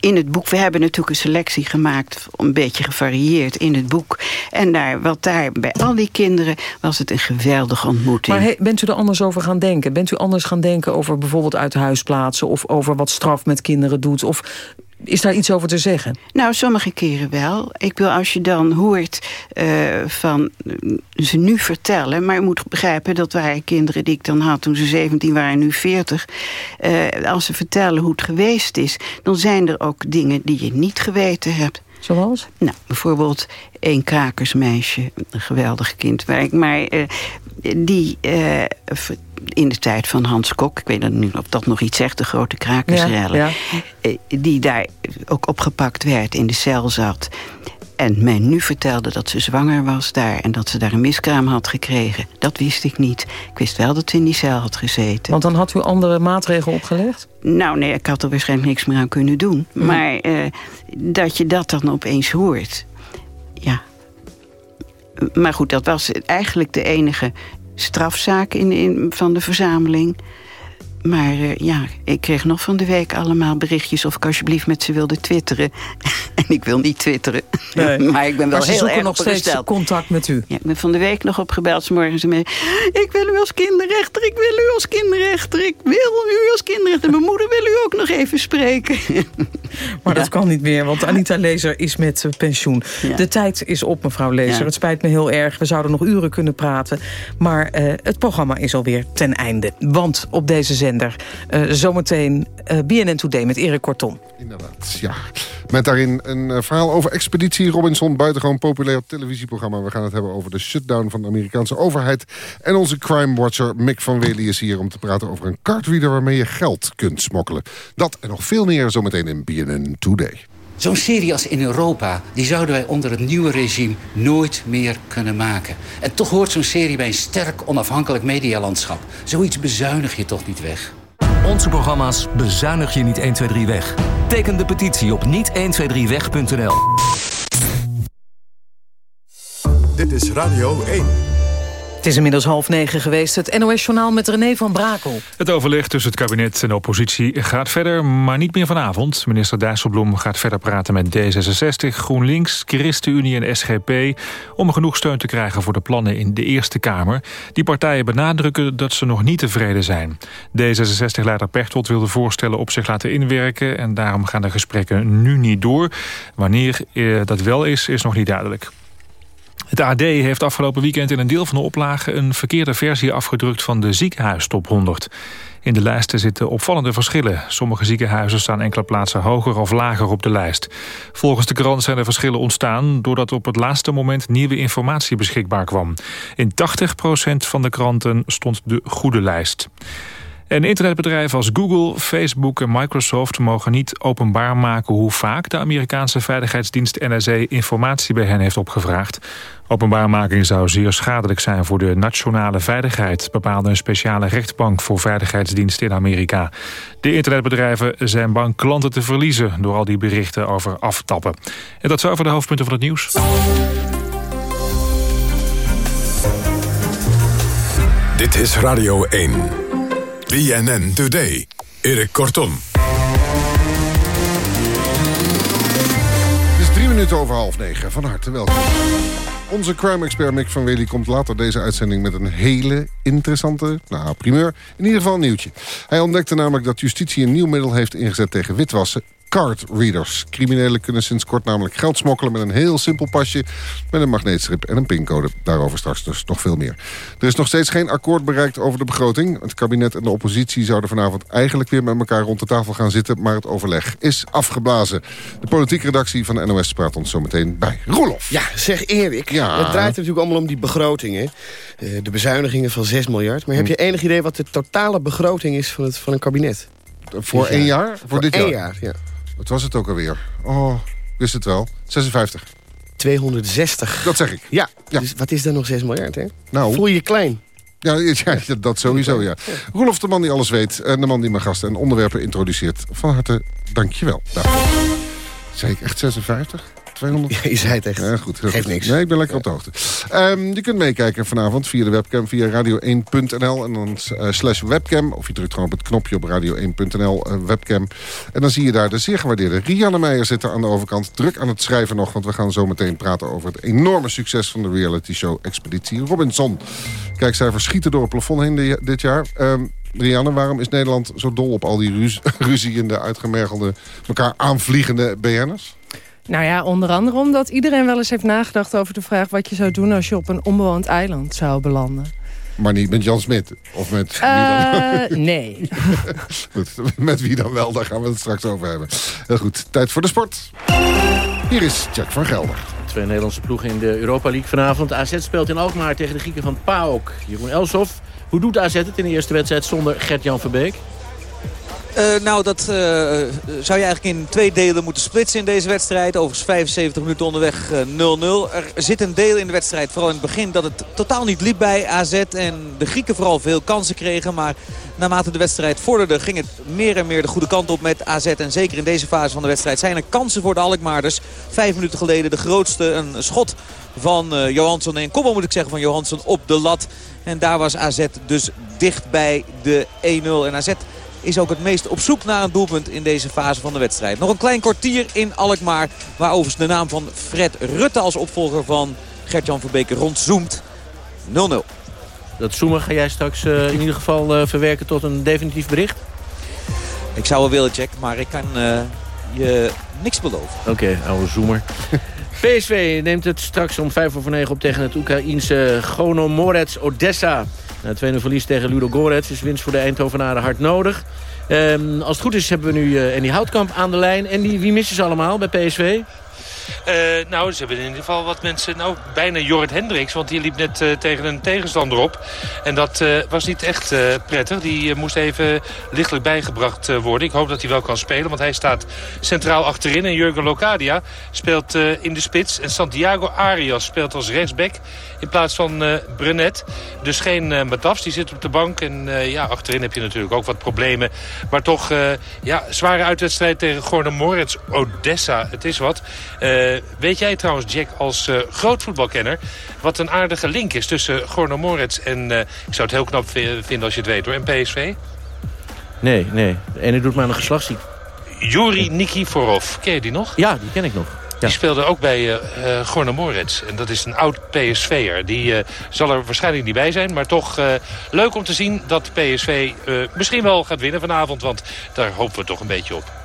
in het boek, we hebben natuurlijk een selectie gemaakt... een beetje gevarieerd in het boek. En daar, wat daar, bij al die kinderen was het een geweldige ontmoeting. Maar bent u er anders over gaan denken? Bent u anders gaan denken over bijvoorbeeld uit huis plaatsen... of over wat straf met kinderen doet? Of Is daar iets over te zeggen? Nou, sommige keren wel. Ik wil als je dan hoort uh, van ze nu vertellen... maar je moet begrijpen, dat waren kinderen die ik dan had... toen ze 17 waren en nu 40. Uh, als ze vertellen hoe het geweest is... dan zijn er ook dingen die je niet geweten hebt. Zoals? Nou, bijvoorbeeld een krakersmeisje, een geweldig kind. Maar uh, die uh, in de tijd van Hans Kok... ik weet niet of dat nog iets zegt, de grote krakersrellen... Ja, ja. Uh, die daar ook opgepakt werd, in de cel zat... En mij nu vertelde dat ze zwanger was daar... en dat ze daar een miskraam had gekregen. Dat wist ik niet. Ik wist wel dat ze in die cel had gezeten. Want dan had u andere maatregelen opgelegd? Nou, nee, ik had er waarschijnlijk niks meer aan kunnen doen. Hm. Maar uh, dat je dat dan opeens hoort... ja. Maar goed, dat was eigenlijk de enige strafzaak in, in, van de verzameling... Maar uh, ja, ik kreeg nog van de week allemaal berichtjes... of ik alsjeblieft met ze wilde twitteren. en ik wil niet twitteren. Nee. maar ik ben wel maar heel erg nog steeds contact met u. Ja, ik ben van de week nog opgebeld. S morgens mee. Ik wil u als kinderrechter. Ik wil u als kinderrechter. Ik wil u als kinderrechter. Mijn moeder wil u ook nog even spreken. maar ja. dat kan niet meer, want Anita Lezer is met pensioen. Ja. De tijd is op, mevrouw Lezer. Het spijt me heel erg. We zouden nog uren kunnen praten. Maar uh, het programma is alweer ten einde. Want op deze uh, zometeen uh, BNN Today met Erik Kortom. Inderdaad, ja. Met daarin een uh, verhaal over Expeditie Robinson. Buitengewoon populair televisieprogramma. We gaan het hebben over de shutdown van de Amerikaanse overheid. En onze crime watcher Mick van Wely is hier om te praten over een cardreader... waarmee je geld kunt smokkelen. Dat en nog veel meer zometeen in BNN Today. Zo'n serie als in Europa, die zouden wij onder het nieuwe regime nooit meer kunnen maken. En toch hoort zo'n serie bij een sterk onafhankelijk medialandschap. Zoiets bezuinig je toch niet weg? Onze programma's bezuinig je niet 1, 2, 3 weg. Teken de petitie op niet123weg.nl. Dit is Radio 1. Het is inmiddels half negen geweest. Het NOS-journaal met René van Brakel. Het overleg tussen het kabinet en de oppositie gaat verder, maar niet meer vanavond. Minister Dijsselbloem gaat verder praten met D66, GroenLinks, ChristenUnie en SGP... om genoeg steun te krijgen voor de plannen in de Eerste Kamer. Die partijen benadrukken dat ze nog niet tevreden zijn. D66-leider Pechtold wil de voorstellen op zich laten inwerken... en daarom gaan de gesprekken nu niet door. Wanneer eh, dat wel is, is nog niet duidelijk. Het AD heeft afgelopen weekend in een deel van de oplage... een verkeerde versie afgedrukt van de ziekenhuistop 100. In de lijsten zitten opvallende verschillen. Sommige ziekenhuizen staan enkele plaatsen hoger of lager op de lijst. Volgens de krant zijn er verschillen ontstaan... doordat op het laatste moment nieuwe informatie beschikbaar kwam. In 80% van de kranten stond de goede lijst. En internetbedrijven als Google, Facebook en Microsoft mogen niet openbaar maken hoe vaak de Amerikaanse veiligheidsdienst NSA informatie bij hen heeft opgevraagd. Openbaarmaking zou zeer schadelijk zijn voor de nationale veiligheid, bepaalde een speciale rechtbank voor veiligheidsdiensten in Amerika. De internetbedrijven zijn bang klanten te verliezen door al die berichten over aftappen. En dat zou over de hoofdpunten van het nieuws. Dit is Radio 1. BNN Today. Erik Kortom. Het is drie minuten over half negen. Van harte welkom. Onze crime-expert Mick van Wely komt later deze uitzending... met een hele interessante, nou primeur, in ieder geval een nieuwtje. Hij ontdekte namelijk dat justitie een nieuw middel heeft ingezet tegen witwassen card readers. Criminelen kunnen sinds kort namelijk geld smokkelen met een heel simpel pasje... met een magneetstrip en een pincode. Daarover straks dus nog veel meer. Er is nog steeds geen akkoord bereikt over de begroting. Het kabinet en de oppositie zouden vanavond eigenlijk weer met elkaar rond de tafel gaan zitten... maar het overleg is afgeblazen. De politieke redactie van de NOS praat ons zo meteen bij. Roelof. Ja, zeg Erik. Ja. Het draait natuurlijk allemaal om die begrotingen. Eh, de bezuinigingen van 6 miljard. Maar heb je enig idee wat de totale begroting is van, het, van een kabinet? Voor één jaar? Voor, Voor dit jaar, ja. Wat was het ook alweer? Oh, wist het wel. 56. 260. Dat zeg ik. Ja, dus wat is dan nog 6 miljard, hè? Nou, Voel je je klein? Ja, ja, dat sowieso, ja. Roelof, de man die alles weet. En de man die mijn gasten en onderwerpen introduceert. Van harte, dankjewel. Daarvoor. Zei ik echt 56? 200? Ja, je zei het echt. Ja, goed. Geeft goed. niks. Nee, ik ben lekker op de hoogte. Um, je kunt meekijken vanavond via de webcam, via radio1.nl en dan uh, slash webcam. Of je drukt gewoon op het knopje op radio1.nl uh, webcam. En dan zie je daar de zeer gewaardeerde Rianne Meijer zitten aan de overkant. Druk aan het schrijven nog, want we gaan zo meteen praten over het enorme succes van de reality show Expeditie Robinson. Kijkcijfers schieten door het plafond heen dit jaar. Um, Rianne, waarom is Nederland zo dol op al die ruz ruziende, uitgemergelde, elkaar aanvliegende BN'ers? Nou ja, onder andere omdat iedereen wel eens heeft nagedacht over de vraag... wat je zou doen als je op een onbewoond eiland zou belanden. Maar niet met Jan Smit? Of met wie dan? Uh, nee. met wie dan wel? Daar gaan we het straks over hebben. Heel goed, tijd voor de sport. Hier is Jack van Gelder. Twee Nederlandse ploegen in de Europa League vanavond. AZ speelt in Alkmaar tegen de Grieken van PAOK. Jeroen Elsof, hoe doet AZ het in de eerste wedstrijd zonder Gert-Jan Verbeek? Uh, nou, dat uh, zou je eigenlijk in twee delen moeten splitsen in deze wedstrijd. Overigens 75 minuten onderweg 0-0. Uh, er zit een deel in de wedstrijd, vooral in het begin, dat het totaal niet liep bij AZ. En de Grieken vooral veel kansen kregen. Maar naarmate de wedstrijd vorderde ging het meer en meer de goede kant op met AZ. En zeker in deze fase van de wedstrijd zijn er kansen voor de Alkmaarders. Vijf minuten geleden de grootste, een schot van Johansson. En kopbal moet ik zeggen van Johansson op de lat. En daar was AZ dus dicht bij de 1-0. En AZ is ook het meest op zoek naar een doelpunt in deze fase van de wedstrijd. Nog een klein kwartier in Alkmaar. Waar overigens de naam van Fred Rutte als opvolger van Gert-Jan Verbeek rondzoomt. 0-0. Dat zoomen ga jij straks uh, in ieder geval uh, verwerken tot een definitief bericht? Ik zou wel willen, Jack, maar ik kan uh, je niks beloven. Oké, okay, oude zoomer. PSV neemt het straks om 5 over 9 op tegen het Oekraïense Gonomorets Odessa. Na 2-0 verlies tegen Ludo Gorets is winst voor de Eindhovenaren hard nodig. Um, als het goed is hebben we nu uh, Andy Houtkamp aan de lijn. En die, wie missen ze allemaal bij PSV? Uh, nou, ze hebben in ieder geval wat mensen... Nou, bijna Jorrit Hendricks, want die liep net uh, tegen een tegenstander op. En dat uh, was niet echt prettig. Die moest even lichtelijk bijgebracht worden. Ik hoop dat hij wel kan spelen, want hij staat centraal achterin. En Jurgen Locadia speelt in de spits. En Santiago Arias speelt als rechtsback in plaats van Brenet. Dus geen uh, die zit op de bank. En ja, achterin heb je natuurlijk ook wat problemen. Maar toch, ja, zware uitwedstrijd tegen Gorne Moritz. Odessa, het is wat. Uh, weet jij trouwens, Jack, als uh, groot voetbalkenner... wat een aardige link is tussen Gorno Moritz en... Uh, ik zou het heel knap vinden als je het weet hoor, en PSV? Nee, nee. De ene doet maar een geslachtsziek. Juri Nikiforov, ken je die nog? Ja, die ken ik nog. Ja. Die speelde ook bij uh, Gorno Moritz. En dat is een oud PSV'er. Die uh, zal er waarschijnlijk niet bij zijn. Maar toch uh, leuk om te zien dat PSV misschien wel gaat winnen vanavond. Want daar hopen we toch een beetje op.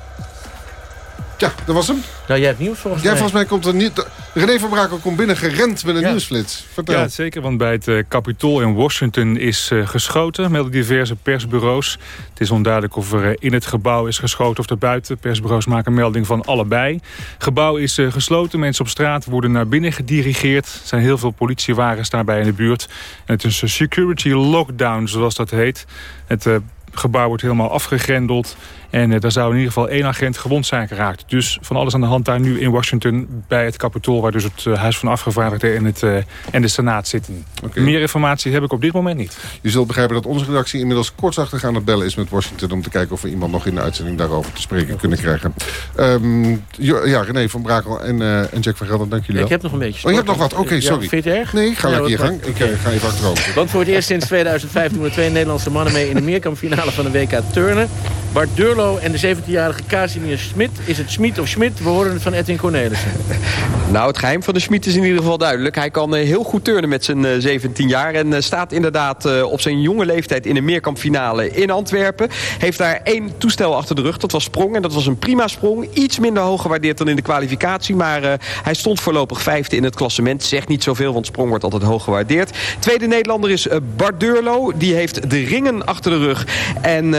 Ja, dat was hem. Nou, jij hebt nieuws volgens mij. Ja, volgens mij komt er niet... René van Brakel komt binnen gerend met een ja. nieuwsflits. Vertel. Ja, zeker, want bij het uh, Capitool in Washington is uh, geschoten... melden diverse persbureaus. Het is onduidelijk of er uh, in het gebouw is geschoten of erbuiten. Persbureaus maken melding van allebei. Het gebouw is gesloten, mensen op straat worden naar binnen gedirigeerd. Er zijn heel veel politiewagens daarbij in de buurt. En het is een security lockdown, zoals dat heet. Het gebouw wordt helemaal afgegrendeld... En uh, daar zou in ieder geval één agent gewond zijn geraakt. Dus van alles aan de hand daar nu in Washington bij het Capitool... waar dus het uh, Huis van Afgevaardigden en, het, uh, en de Senaat zitten. Okay. Meer informatie heb ik op dit moment niet. Je zult begrijpen dat onze redactie inmiddels kortsachtig aan het bellen is met Washington... om te kijken of we iemand nog in de uitzending daarover te spreken kunnen krijgen. Um, ja, René van Brakel en, en Jack van Gelder, dank jullie wel. Ik heb nog een beetje Oh, je hebt nog wat? Oké, okay, sorry. Ja, vind je het erg? Nee, ga ja, lekker je gang. Ik ga even achterover. Want voor het eerst sinds 2005 doen er twee Nederlandse mannen mee... in de meerkampfinale van de WK Turnen. Bart Durlo en de 17-jarige Casimir Smit. Is het Smit of Schmid? We horen het van Edwin Cornelissen. Nou, het geheim van de Schmid is in ieder geval duidelijk. Hij kan heel goed turnen met zijn 17 jaar. En staat inderdaad op zijn jonge leeftijd in een meerkampfinale in Antwerpen. Heeft daar één toestel achter de rug. Dat was sprong. En dat was een prima sprong. Iets minder hoog gewaardeerd dan in de kwalificatie. Maar hij stond voorlopig vijfde in het klassement. Zegt niet zoveel, want sprong wordt altijd hoog gewaardeerd. Tweede Nederlander is Bart Durlo. Die heeft de ringen achter de rug. En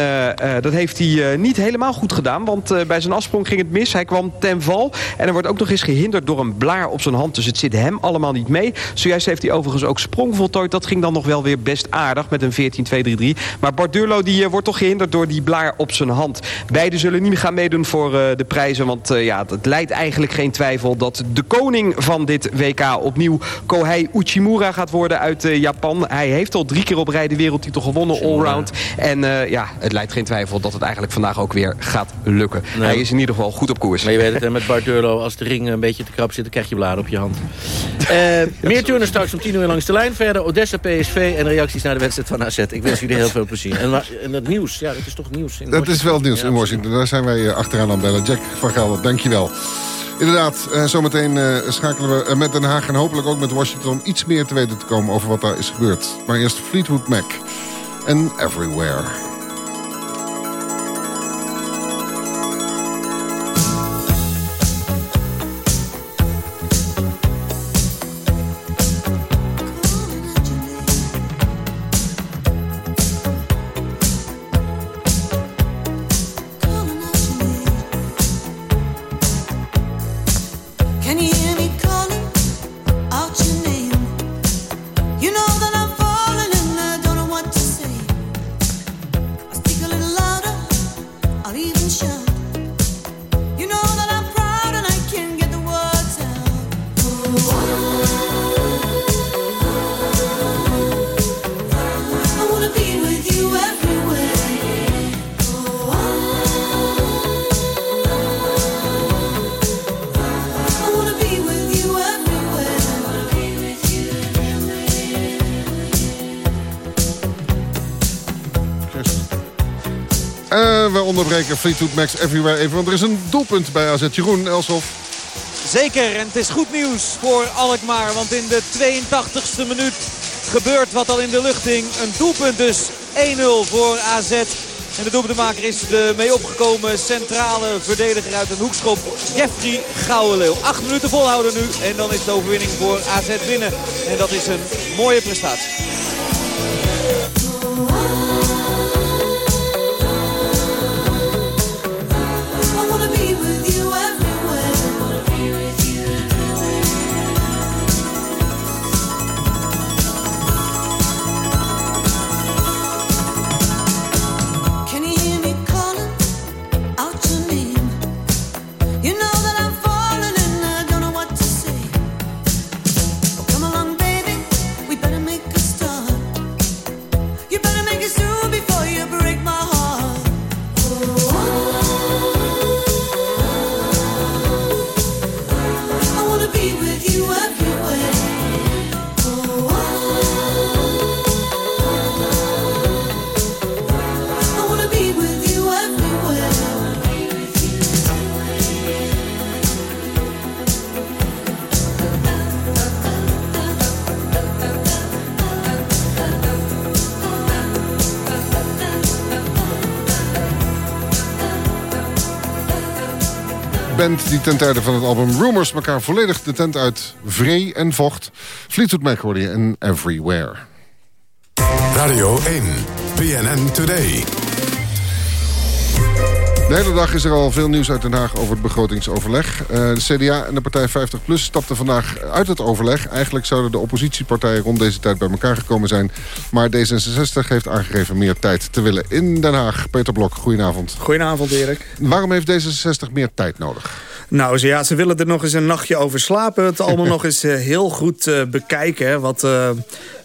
dat heeft hij niet helemaal goed gedaan. Want bij zijn afsprong ging het mis. Hij kwam ten val. En er wordt ook nog eens gehinderd door een blaar op zijn hand. Dus het zit hem allemaal niet mee. Zojuist heeft hij overigens ook sprong voltooid. Dat ging dan nog wel weer best aardig met een 14-2-3-3. Maar Bart Durlo die, wordt toch gehinderd door die blaar op zijn hand. Beiden zullen niet gaan meedoen voor de prijzen. Want ja, het leidt eigenlijk geen twijfel dat de koning van dit WK opnieuw Kohei Uchimura gaat worden uit Japan. Hij heeft al drie keer op rij de wereldtitel gewonnen allround. En ja, het leidt geen twijfel dat het eigenlijk vandaag ook weer gaat lukken. Nee. Hij is in ieder geval goed op koers. Maar je weet het, met Bart Durlo, als de ring een beetje te krap zit... dan krijg je bladen op je hand. Uh, meer turnen straks om tien uur langs de lijn. Verder Odessa, PSV en reacties naar de wedstrijd van AZ. Ik wens jullie heel veel plezier. En, en het nieuws, ja, dat is toch nieuws in Dat is wel nieuws in Washington. Daar zijn wij achteraan aan bellen. Jack van Gelder, dankjewel. Inderdaad, uh, zometeen uh, schakelen we met Den Haag en hopelijk ook met Washington... om iets meer te weten te komen over wat daar is gebeurd. Maar eerst Fleetwood Mac en Everywhere. Onderbreken Fleetwood Max Everywhere even, want er is een doelpunt bij AZ Jeroen Elshoff. Zeker, en het is goed nieuws voor Alkmaar, want in de 82e minuut gebeurt wat al in de lucht hing. Een doelpunt dus 1-0 voor AZ. En de doelpuntenmaker is de mee opgekomen centrale verdediger uit een hoekschop. Jeffrey Gouwenleeuw. Acht minuten volhouden nu. En dan is de overwinning voor AZ binnen. En dat is een mooie prestatie. Band die ten van het album Rumors... elkaar volledig de tent uit vree en vocht. Fleetwood Mac hoorde en Everywhere. Radio 1, BNN Today. De hele dag is er al veel nieuws uit Den Haag over het begrotingsoverleg. Uh, de CDA en de partij 50PLUS stapten vandaag uit het overleg. Eigenlijk zouden de oppositiepartijen rond deze tijd bij elkaar gekomen zijn. Maar D66 heeft aangegeven meer tijd te willen in Den Haag. Peter Blok, goedenavond. Goedenavond, Erik. Waarom heeft D66 meer tijd nodig? Nou, ze, ja, ze willen er nog eens een nachtje over slapen. Het allemaal nog eens uh, heel goed uh, bekijken. Wat, uh,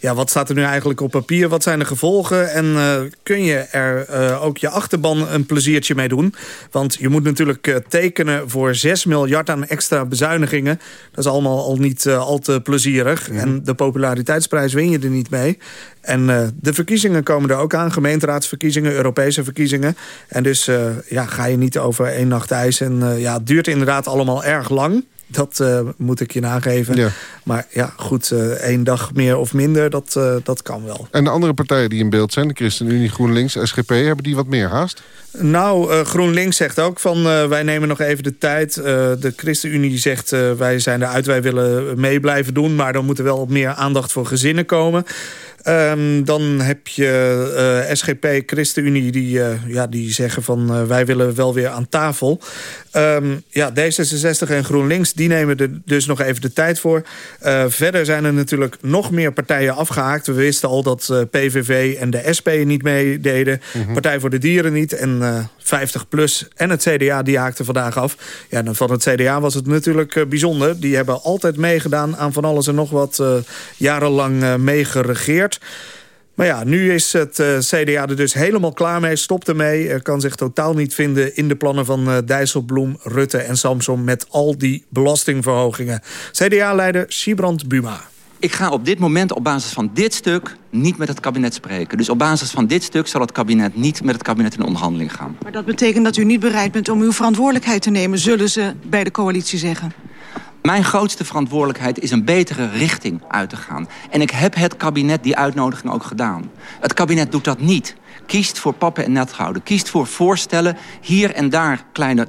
ja, wat staat er nu eigenlijk op papier? Wat zijn de gevolgen? En kun je er ook je achterban een pleziertje mee doen? Want je moet natuurlijk tekenen voor 6 miljard aan extra bezuinigingen. Dat is allemaal al niet al te plezierig. Ja. En de populariteitsprijs win je er niet mee. En uh, de verkiezingen komen er ook aan. Gemeenteraadsverkiezingen, Europese verkiezingen. En dus uh, ja, ga je niet over één nacht ijs. En uh, ja, het duurt inderdaad allemaal erg lang. Dat moet ik je nageven. Ja. Maar ja, goed, één dag meer of minder, dat, dat kan wel. En de andere partijen die in beeld zijn, de ChristenUnie, GroenLinks, SGP... hebben die wat meer haast? Nou, GroenLinks zegt ook van wij nemen nog even de tijd. de ChristenUnie zegt wij zijn eruit, wij willen mee blijven doen... maar dan moet er wel meer aandacht voor gezinnen komen... Um, dan heb je uh, SGP, ChristenUnie, die, uh, ja, die zeggen van uh, wij willen wel weer aan tafel. Um, ja, D66 en GroenLinks, die nemen er dus nog even de tijd voor. verder zijn er natuurlijk nog meer partijen afgehaakt. We wisten al dat PVV en de SP niet meededen. Mm -hmm. Partij voor de Dieren niet. En 50PLUS en het CDA, die haakten vandaag af. Ja, dan van het CDA was het natuurlijk bijzonder. Die hebben altijd meegedaan aan van alles en nog wat jarenlang meegeregeerd. Maar ja, nu is het uh, CDA er dus helemaal klaar mee. Stopt ermee. Uh, kan zich totaal niet vinden in de plannen van uh, Dijsselbloem, Rutte en Samson... met al die belastingverhogingen. CDA-leider Sibrand Buma. Ik ga op dit moment op basis van dit stuk niet met het kabinet spreken. Dus op basis van dit stuk zal het kabinet niet met het kabinet in onderhandeling gaan. Maar dat betekent dat u niet bereid bent om uw verantwoordelijkheid te nemen... zullen ze bij de coalitie zeggen? Mijn grootste verantwoordelijkheid is een betere richting uit te gaan. En ik heb het kabinet die uitnodiging ook gedaan. Het kabinet doet dat niet. Kiest voor pappen en nethouden. Kiest voor voorstellen, hier en daar kleine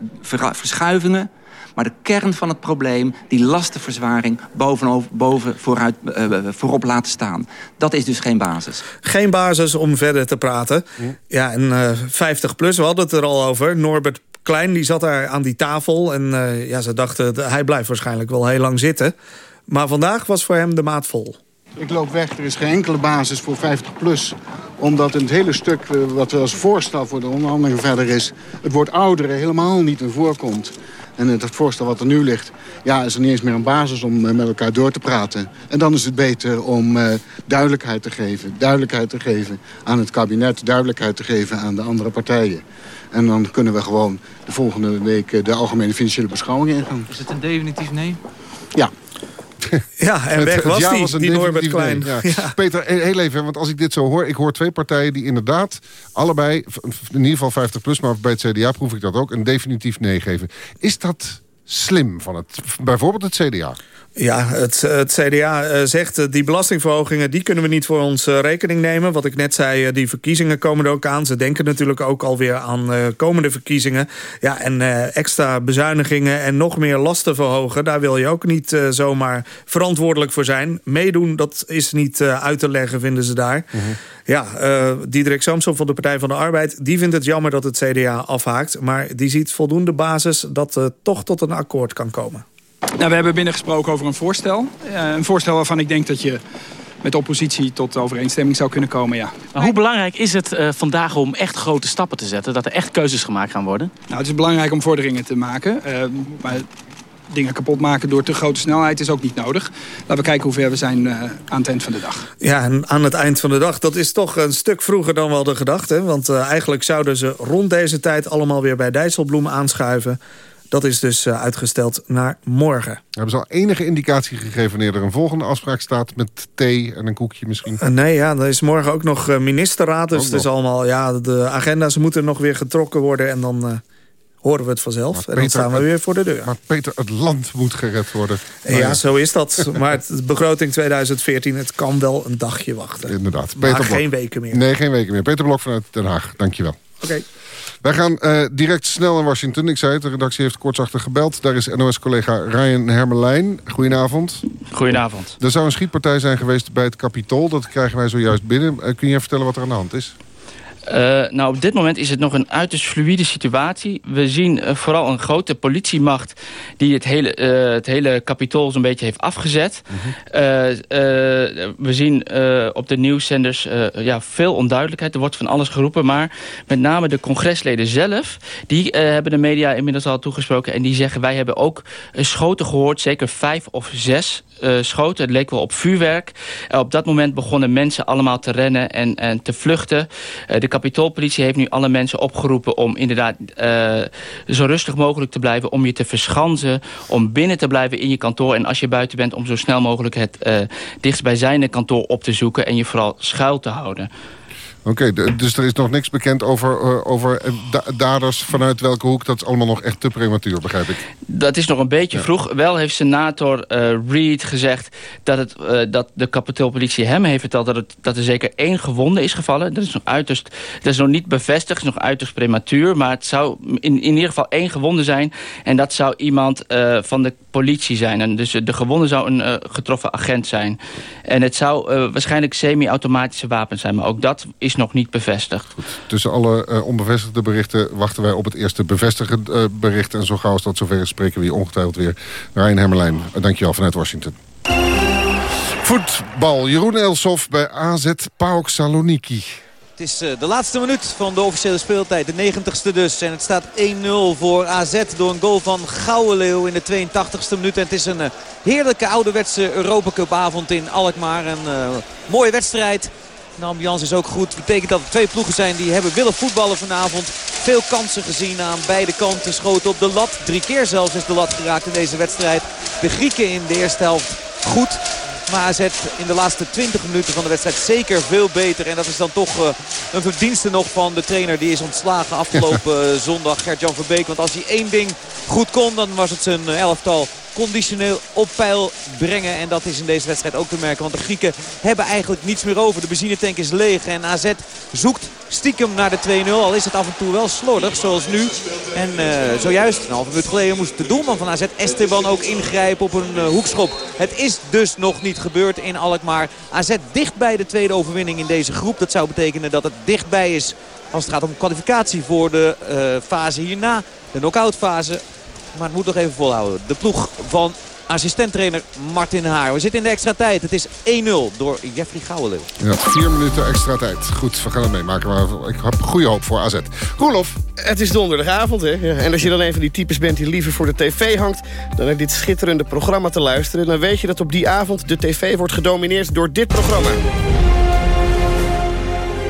verschuivingen. Maar de kern van het probleem, die lastenverzwaring bovenop, boven vooruit, uh, voorop laten staan. Dat is dus geen basis. Geen basis om verder te praten. Ja, en uh, 50 plus, we hadden het er al over. Norbert Klein die zat daar aan die tafel. En uh, ja, ze dachten, hij blijft waarschijnlijk wel heel lang zitten. Maar vandaag was voor hem de maat vol. Ik loop weg, er is geen enkele basis voor 50 plus. Omdat in het hele stuk uh, wat we als voorstel voor de onderhandelingen verder is... het woord ouderen helemaal niet in voorkomt. En het voorstel wat er nu ligt, ja, is er niet eens meer een basis om uh, met elkaar door te praten. En dan is het beter om uh, duidelijkheid te geven. Duidelijkheid te geven aan het kabinet, duidelijkheid te geven aan de andere partijen. En dan kunnen we gewoon de volgende week de algemene financiële beschouwing ingaan. Is het een definitief nee? Ja. Ja, en weg was die, die Norbert Klein. Ja. Peter, heel even, want als ik dit zo hoor... ik hoor twee partijen die inderdaad allebei... in ieder geval 50 plus, maar bij het CDA proef ik dat ook... een definitief nee geven. Is dat slim van het, bijvoorbeeld het CDA? Ja, het, het CDA uh, eh, zegt uh, die belastingverhogingen... die kunnen we niet voor ons uh, rekening nemen. Wat ik net zei, die verkiezingen komen er ook aan. Ze denken natuurlijk ook alweer aan komende verkiezingen. Ja, en extra bezuinigingen en nog meer lasten verhogen... daar wil je ook niet zomaar verantwoordelijk voor zijn. Meedoen, dat is niet uit te leggen, vinden ze daar. -huh. Ja, Diederik Samson van de Partij van de Arbeid... die vindt het jammer dat het CDA afhaakt. Maar die ziet voldoende basis dat het toch tot een akkoord kan komen. Nou, we hebben binnengesproken over een voorstel. Uh, een voorstel waarvan ik denk dat je met de oppositie tot overeenstemming zou kunnen komen, ja. Maar hoe belangrijk is het uh, vandaag om echt grote stappen te zetten? Dat er echt keuzes gemaakt gaan worden? Nou, het is belangrijk om vorderingen te maken. Uh, maar dingen kapot maken door te grote snelheid is ook niet nodig. Laten we kijken hoe ver we zijn uh, aan het eind van de dag. Ja, en aan het eind van de dag, dat is toch een stuk vroeger dan we hadden gedacht. Hè? Want uh, eigenlijk zouden ze rond deze tijd allemaal weer bij Dijsselbloem aanschuiven. Dat is dus uh, uitgesteld naar morgen. Hebben ze al enige indicatie gegeven wanneer er een volgende afspraak staat... met thee en een koekje misschien? Uh, nee, ja, er is morgen ook nog ministerraad. Dus ook het is allemaal, ja, de agenda's moeten nog weer getrokken worden... en dan horen we het vanzelf. Maar en dan Peter, staan we weer voor de deur. Maar Peter, het land moet gered worden. Ja, ja. zo is dat. Maar de begroting 2014, het kan wel een dagje wachten. Inderdaad. Peter maar geen weken meer. Nee, geen weken meer. Peter Blok vanuit Den Haag, dankjewel. Oké. Okay. Wij gaan uh, direct snel naar Washington. Ik zei het, de redactie heeft kortsachtig gebeld. Daar is NOS-collega Ryan Hermelijn. Goedenavond. Goedenavond. Er zou een schietpartij zijn geweest bij het Capitool. Dat krijgen wij zojuist binnen. Uh, kun je vertellen wat er aan de hand is? Uh, nou, op dit moment is het nog een uiterst fluïde situatie. We zien uh, vooral een grote politiemacht die het hele, uh, het hele kapitool zo'n beetje heeft afgezet. -huh. we zien op de nieuwszenders ja, veel onduidelijkheid. Er wordt van alles geroepen, maar met name de congresleden zelf... die hebben de media inmiddels al toegesproken en die zeggen... wij hebben ook schoten gehoord, zeker vijf of zes schoten. Het leek wel op vuurwerk. Op dat moment begonnen mensen allemaal te rennen en, en te vluchten. De kapitoolpolitie heeft nu alle mensen opgeroepen om inderdaad zo rustig mogelijk te blijven. Om je te verschanzen, om binnen te blijven in je kantoor. En als je buiten bent om zo snel mogelijk het dichtstbijzijnde kantoor op te zoeken. En je vooral schuil te houden. Oké, okay, dus er is nog niks bekend over, uh, over daders vanuit welke hoek. Dat is allemaal nog echt te prematuur, begrijp ik. Dat is nog een beetje ja. vroeg. Wel heeft senator uh, Reid gezegd dat, het, uh, dat de kapitoolpolitie hem heeft verteld... Dat, het, dat er zeker één gewonde is gevallen. Dat is nog, uiterst, dat is nog niet bevestigd, nog uiterst prematuur. Maar het zou in, in ieder geval één gewonde zijn. En dat zou iemand van de politie zijn. En dus de gewonde zou een getroffen agent zijn. En het zou waarschijnlijk semi-automatische wapens zijn. Maar ook dat is nog niet bevestigd. Goed. Tussen alle uh, onbevestigde berichten wachten wij op het eerste bevestigde uh, bericht. En zo gauw als dat zover is, spreken we hier ongetwijfeld weer. Rijn Hermelijn, uh, dankjewel vanuit Washington. Voetbal. Jeroen Elsof bij AZ PAOK Saloniki. Het is de laatste minuut van de officiële speeltijd. De 90ste dus. En het staat 1-0 voor AZ door een goal van Gouwenleeuw in de 82ste minuut. En het is een heerlijke ouderwetse Europa Cup avond in Alkmaar. Een uh, mooie wedstrijd. De ambiance is ook goed. Dat betekent dat er twee ploegen zijn die hebben willen voetballen vanavond. Veel kansen gezien aan beide kanten. Schoten op de lat. Drie keer zelfs is de lat geraakt in deze wedstrijd. De Grieken in de eerste helft goed. Maar AZ in de laatste 20 minuten van de wedstrijd zeker veel beter. En dat is dan toch uh, een verdienste nog van de trainer. Die is ontslagen afgelopen uh, zondag, Gert-Jan Verbeek. Want als hij één ding goed kon, dan was het zijn elftal conditioneel op peil brengen. En dat is in deze wedstrijd ook te merken. Want de Grieken hebben eigenlijk niets meer over. De benzinetank is leeg. En AZ zoekt stiekem naar de 2-0. Al is het af en toe wel slordig, zoals nu. En uh, zojuist, een halve minuut geleden, moest de doelman van AZ Esteban ook ingrijpen op een uh, hoekschop. Het is dus nog niet gebeurd in Alkmaar. AZ dicht bij de tweede overwinning in deze groep. Dat zou betekenen dat het dichtbij is als het gaat om kwalificatie voor de uh, fase hierna. De knock-out fase. Maar het moet nog even volhouden. De ploeg van assistenttrainer Martin Haar. We zitten in de extra tijd. Het is 1-0 door Jeffrey Gouwelen. Ja, vier minuten extra tijd. Goed, we gaan het meemaken. Maar ik heb goede hoop voor AZ. Roelof. Het is donderdagavond, hè. Ja, en als je dan een van die types bent die liever voor de tv hangt... dan naar dit schitterende programma te luisteren... dan weet je dat op die avond de tv wordt gedomineerd door dit programma.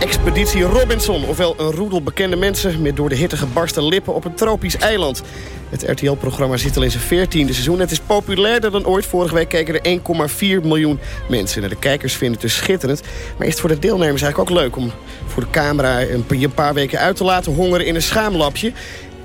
Expeditie Robinson, ofwel een roedel bekende mensen... met door de hitte gebarsten lippen op een tropisch eiland. Het RTL-programma zit al in zijn veertiende seizoen. Het is populairder dan ooit. Vorige week keken er 1,4 miljoen mensen. En de kijkers vinden het dus schitterend. Maar is het voor de deelnemers eigenlijk ook leuk... om voor de camera een paar weken uit te laten hongeren in een schaamlapje?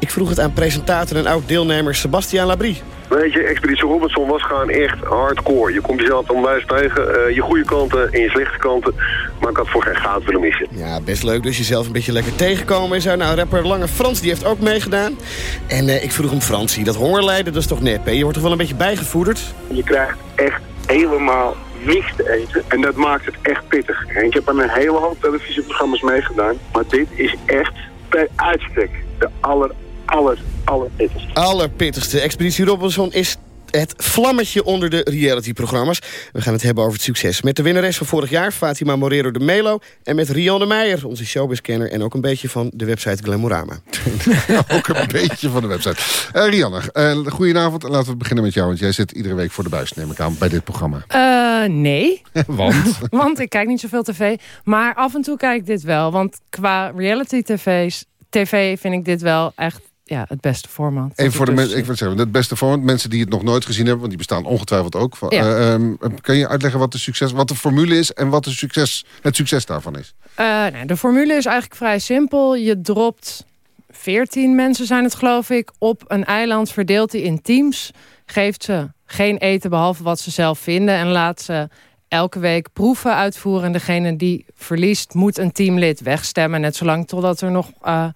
Ik vroeg het aan presentator en oud-deelnemer Sebastian Labrie. Weet je, Expeditie Robinson was gewoon echt hardcore. Je komt jezelf onwijs tegen, uh, je goede kanten en je slechte kanten. Maar ik had voor geen goud willen missen. Ja, best leuk dus jezelf een beetje lekker tegenkomen en zo. Nou, rapper Lange Frans, die heeft ook meegedaan. En uh, ik vroeg hem Fransie, dat hongerlijden, dat is toch nep, hè? Je wordt toch wel een beetje bijgevoederd? Je krijgt echt helemaal niks te eten. En dat maakt het echt pittig. En ik heb aan een hele hoop televisieprogramma's meegedaan. Maar dit is echt per uitstek de aller, aller, allerpittigste. Allerpittigste. Expeditie Robinson is het vlammetje onder de realityprogramma's. We gaan het hebben over het succes. Met de winnares van vorig jaar, Fatima Morero de Melo... en met Rianne Meijer, onze showbizkenner... en ook een beetje van de website Glamorama. ook een beetje van de website. Uh, Rianne, uh, goedenavond. Laten we beginnen met jou, want jij zit iedere week voor de buis, neem ik aan, bij dit programma. Uh, nee. want? want ik kijk niet zoveel tv. Maar af en toe kijk ik dit wel. Want qua reality tv's, tv vind ik dit wel echt ja, het beste format. En voor de mensen, ik wil zeggen, het beste format, mensen die het nog nooit gezien hebben, want die bestaan ongetwijfeld ook. Van, ja. uh, kan je uitleggen wat de succes, wat de formule is en wat de succes, het succes daarvan is? Uh, nou, de formule is eigenlijk vrij simpel. Je dropt 14 mensen zijn het geloof ik op een eiland, verdeelt die in teams, geeft ze geen eten behalve wat ze zelf vinden en laat ze elke week proeven uitvoeren. En degene die verliest moet een teamlid wegstemmen, net zolang totdat er nog uh,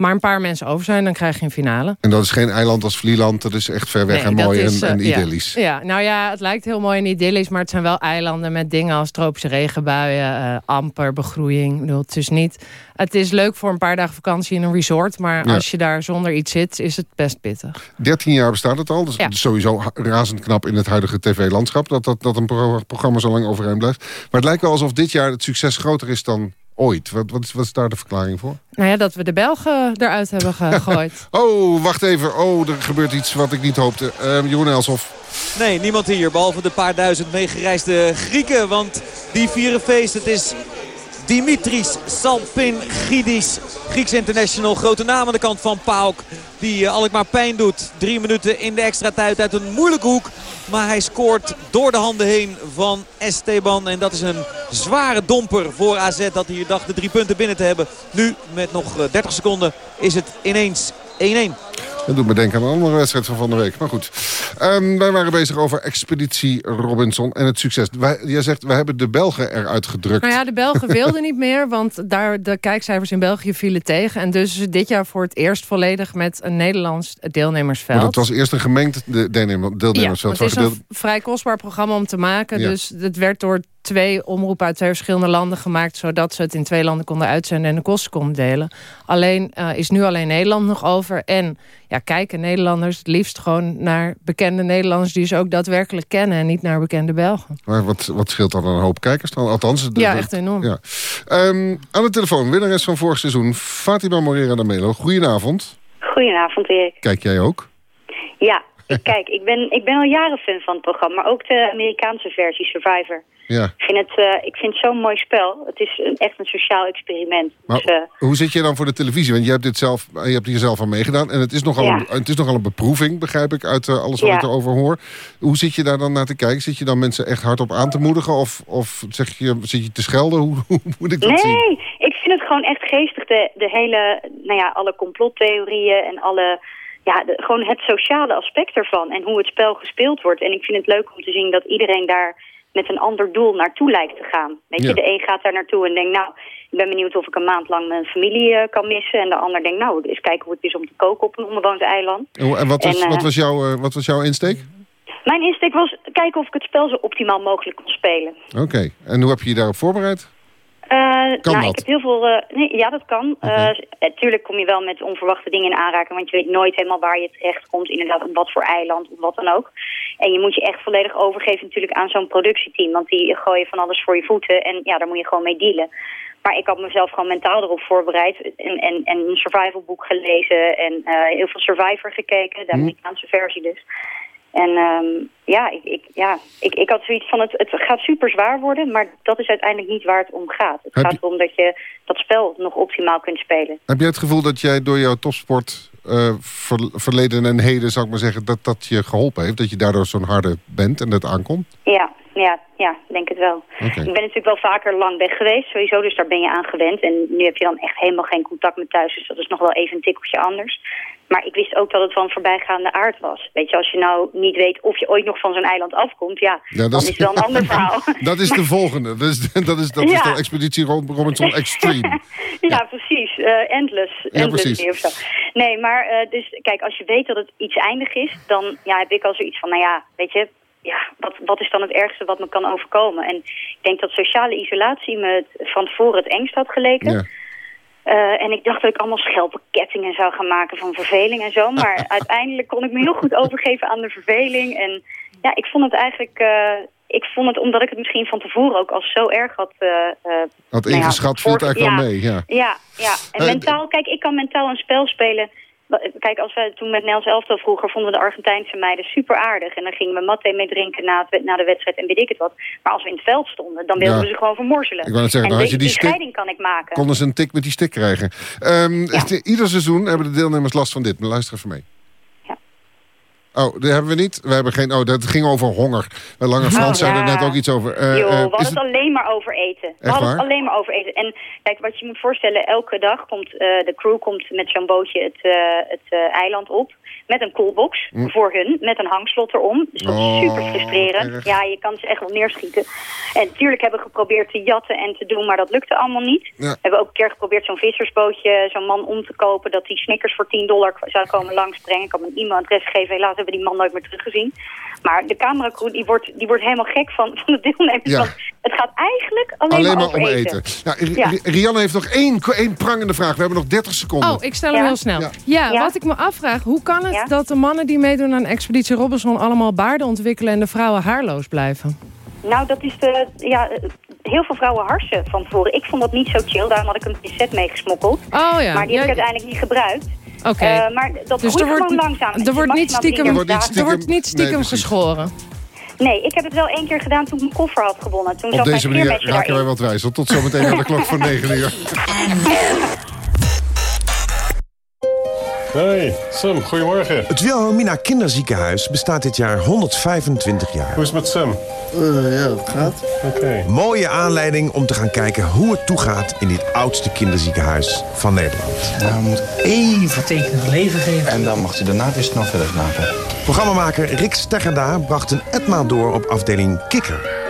maar een paar mensen over zijn, dan krijg je een finale. En dat is geen eiland als Vlieland, dat is echt ver weg en mooi en, en, idyllisch. Ja. ja. nou ja, het lijkt heel mooi en idyllisch, maar het zijn wel eilanden met dingen als tropische regenbuien, uh, amper, begroeiing. Ik bedoel, het is niet... Het is leuk voor een paar dagen vakantie in een resort, maar als je daar zonder iets zit, is het best pittig. 13 jaar bestaat het al, dus ja. sowieso razend knap in het huidige tv-landschap, dat, dat, dat een programma zo lang overeind blijft. Maar het lijkt wel alsof dit jaar het succes groter is dan ooit. Wat, wat, wat is daar de verklaring voor? Nou ja, dat we de Belgen eruit hebben gegooid. oh, wacht even. Oh, er gebeurt iets wat ik niet hoopte. Uh, Jeroen Elshoff. Nee, niemand hier. Behalve de paar duizend meegereisde Grieken. Want die vieren feest. Het is Dimitris Salpingidis. Grieks international. Grote naam aan de kant van Pauk. Die uh, Alkmaar pijn doet. Drie minuten in de extra tijd uit een moeilijke hoek. Maar hij scoort door de handen heen van Esteban. En dat is een zware domper voor AZ dat hier dacht de drie punten binnen te hebben. Nu met nog 30 eh, seconden is het ineens 1-1. Dat doet me denken aan een andere wedstrijd van van de week. Maar goed, um, wij waren bezig over Expeditie Robinson en het succes. Wij, jij zegt, we hebben de Belgen eruit gedrukt. Nou ja, de Belgen wilden niet meer, want daar, de kijkcijfers in België vielen tegen. En dus dit jaar voor het eerst volledig met een Nederlands deelnemersveld. Maar dat was eerst een gemengd deelnemersveld. Ja, het is een vrij kostbaar programma om te maken. Dus het werd door twee omroepen uit twee verschillende landen gemaakt... zodat ze het in twee landen konden uitzenden en de kosten konden delen. Alleen uh, is nu alleen Nederland nog over. En ja, kijken Nederlanders het liefst gewoon naar bekende Nederlanders... die ze ook daadwerkelijk kennen en niet naar bekende Belgen. Maar wat, wat scheelt dan een hoop kijkers dan? Althans, de, ja, echt enorm. Ja. Um, aan de telefoon, winnares van vorig seizoen... Fatima Morera de Melo. Goedenavond. Goedenavond, Erik. Kijk jij ook? Ja, kijk, ik ben, ik ben al jaren fan van het programma. Maar ook de Amerikaanse versie, Survivor. Ja. Ik vind het, uh, ik vind zo'n mooi spel. Het is een, echt een sociaal experiment. Maar dus, uh, hoe zit je dan voor de televisie? Want je hebt, dit zelf, je hebt hier zelf aan meegedaan. En het is nogal, Ja. een, het is nogal een beproeving, begrijp ik, uit uh, alles wat Ja. ik erover hoor. Hoe zit je daar dan naar te kijken? Zit je dan mensen echt hardop aan te moedigen? Of, of zeg je, zit je te schelden? Hoe, hoe moet ik dat zien? Nee, ik vind het gewoon echt geestig. De, de hele, nou ja, alle complottheorieën en alle, ja, de- gewoon het sociale aspect ervan. En hoe het spel gespeeld wordt. En ik vind het leuk om te zien dat iedereen daar met een ander doel naartoe lijkt te gaan. Weet je, Ja. de een gaat daar naartoe en denkt, nou, ik ben benieuwd of ik een maand lang mijn familie eh, kan missen. En de ander denkt, nou, eens kijken hoe het is om te koken op een onbewoond eiland. En wat was, En, eh, wat was, jouw, eh, wat was jouw insteek? Mijn insteek was kijken of ik het spel zo optimaal mogelijk kon spelen. Oké. En hoe heb je je daarop voorbereid? Kan nou, dat? ik heb heel veel. nee, ja, dat kan. Natuurlijk kom je wel met onverwachte dingen in aanraking, want je weet nooit helemaal waar je terecht komt, inderdaad, op wat voor eiland of wat dan ook. En je moet je echt volledig overgeven natuurlijk aan zo'n productieteam, want die gooien van alles voor je voeten en ja, daar moet je gewoon mee dealen. Maar ik had mezelf gewoon mentaal erop voorbereid en, en, en een survivalboek gelezen en eh, heel veel Survivor gekeken, de Hm. Amerikaanse versie dus. En ehm, ja, ik, ik, ja ik, ik had zoiets van het, het gaat super zwaar worden, maar dat is uiteindelijk niet waar het om gaat. Het Heb gaat erom dat je dat spel nog optimaal kunt spelen. Heb jij het gevoel dat jij door jouw topsport eh, ver- verleden en heden, zou ik maar zeggen, dat dat je geholpen heeft? Dat je daardoor zo'n harde bent en dat aankomt? Ja, ja, ja, denk het wel. Ik ben natuurlijk wel vaker lang weg geweest, sowieso, dus daar ben je aan gewend. En nu heb je dan echt helemaal geen contact met thuis, dus dat is nog wel even een tikkeltje anders. Maar ik wist ook dat het van voorbijgaande aard was. Weet je, als je nou niet weet of je ooit nog van zo'n eiland afkomt, ja, Ja, dan is het wel een ander verhaal. Dat is de volgende. Dat is, dat is, dat is de expeditie Rob- Robinson Extreme. ja, precies. Eh, endless. Ja, endless precies. of zo. Nee, maar eh, dus kijk, als je weet dat het iets eindig is, dan ja, heb ik al zoiets van, nou ja, weet je, ja, wat, wat is dan het ergste wat me kan overkomen? En ik denk dat sociale isolatie me het- van tevoren het engst had geleken. Eh, en ik dacht dat ik allemaal schelpenkettingen zou gaan maken van verveling en zo. Maar uiteindelijk kon ik me heel goed overgeven aan de verveling. En ja, ik vond het eigenlijk... eh, ik vond het, omdat ik het misschien van tevoren ook al zo erg had... eh, Had nou ja, ingeschat, viel het eigenlijk wel mee. Ja. Ja, ja. En mentaal, kijk, ik kan mentaal een spel spelen. Kijk, als we toen met Nels Elftal vroeger vonden we de Argentijnse meiden super aardig. En dan gingen we matte mee drinken na, het, na de wedstrijd en weet ik het wat. Maar als we in het veld stonden, dan wilden Ja. we ze gewoon vermorzelen. Ik wou net zeggen, en dan had je die scheiding kan ik maken. Konden ze een tik met die stick krijgen. Ehm, Ieder seizoen hebben de deelnemers last van dit. Maar luister even mee. Oh, dat hebben we niet. We hebben geen. Oh, dat ging over honger. Lange Frans Oh, zei er net ook iets over. Eh, we hadden het het- alleen maar over eten. We Echt hadden het waar? alleen maar over eten. En kijk, wat je moet voorstellen, elke dag komt eh, de crew komt met zo'n bootje het, eh, het eiland op. Met een coolbox Hm. voor hun, met een hangslot erom. Dus dat Oh, is super frustrerend. erg. Ja, je kan ze echt wel neerschieten. En natuurlijk hebben we geprobeerd te jatten en te doen, maar dat lukte allemaal niet. Ja. We hebben ook een keer geprobeerd zo'n vissersbootje, zo'n man om te kopen... dat die Snickers voor 10 dollar zou komen langsbrengen. Ik kan mijn e-mailadres geven. Helaas hebben we die man nooit meer teruggezien. Maar de cameracrew die wordt, die wordt helemaal gek van, van de deelnemers. Ja. Het gaat eigenlijk alleen, Alleen maar over om eten. eten. Ja, Ri- Ja. Ri- Rianne heeft nog één, één prangende vraag. We hebben nog 30 seconden. Oh, ik stel hem heel snel. Ja. wat ik me afvraag, hoe kan het dat de mannen die meedoen aan Expeditie Robinson allemaal baarden ontwikkelen en de vrouwen haarloos blijven? Nou, dat is de, ja, heel veel vrouwen harsen van tevoren. Ik vond dat niet zo chill, daarom had ik een pincet meegesmokkeld. Oh ja. Maar die heb Ja, ik uiteindelijk niet gebruikt. Oké. Eh, maar dat Dus groeit er wordt, gewoon langzaam. Er wordt niet stiekem, 33 dagen. er wordt niet stiekem nee, precies. geschoren. Nee, ik heb het wel één keer gedaan toen ik mijn koffer had gewonnen. Toen Op deze manier raken wij wat wijzer. Tot zometeen aan de klok van 9 uur. Hey, Sam, goedemorgen. Het Wilhelmina Kinderziekenhuis bestaat dit jaar 125 jaar. Hoe is het met Sam? ja, het gaat. Oké. Mooie aanleiding om te gaan kijken hoe het toegaat... in dit oudste kinderziekenhuis van Nederland. Nou, we moeten even teken van leven geven. En dan mag u daarna weer snel verder slapen. Programmamaker Rick Steggerda bracht een etmaal door op afdeling Kikker.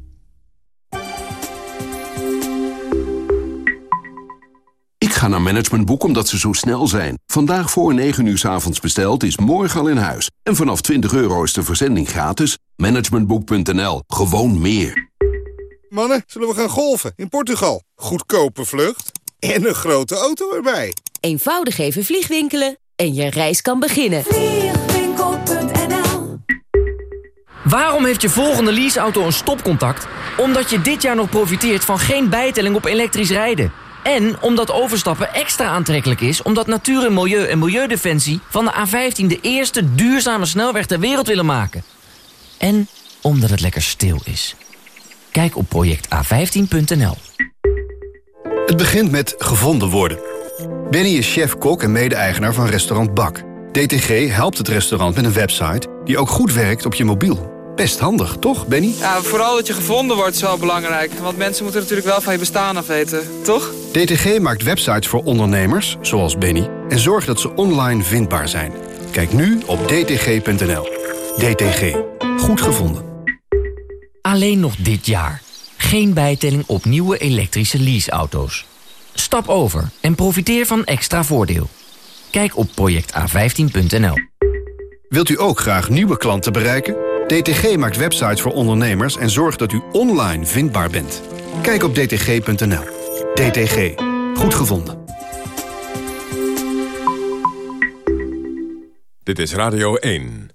Ga naar Managementboek omdat ze zo snel zijn. Vandaag voor 9 uur 's avonds besteld is morgen al in huis. En vanaf 20 euro is de verzending gratis. Managementboek.nl. Gewoon meer. Mannen, zullen we gaan golfen in Portugal? Goedkope vlucht en een grote auto erbij. Eenvoudig even vliegwinkelen en je reis kan beginnen. Waarom heeft je volgende leaseauto een stopcontact? Omdat je dit jaar nog profiteert van geen bijtelling op elektrisch rijden. En omdat overstappen extra aantrekkelijk is... omdat Natuur en Milieu en Milieudefensie van de A15... de eerste duurzame snelweg ter wereld willen maken. En omdat het lekker stil is. Kijk op projecta15.nl. Het begint met gevonden worden. Benny is chef-kok en mede-eigenaar van restaurant Bak. DTG helpt het restaurant met een website die ook goed werkt op je mobiel. Best handig, toch, Benny? Ja, vooral dat je gevonden wordt is wel belangrijk. Want mensen moeten natuurlijk wel van je bestaan af weten, toch? DTG maakt websites voor ondernemers, zoals Benny... en zorgt dat ze online vindbaar zijn. Kijk nu op dtg.nl. DTG. Goed gevonden. Alleen nog dit jaar. Geen bijtelling op nieuwe elektrische leaseauto's. Stap over en profiteer van extra voordeel. Kijk op projecta15.nl. Wilt u ook graag nieuwe klanten bereiken? DTG maakt websites voor ondernemers en zorgt dat u online vindbaar bent. Kijk op dtg.nl. DTG. Goed gevonden. Dit is Radio 1.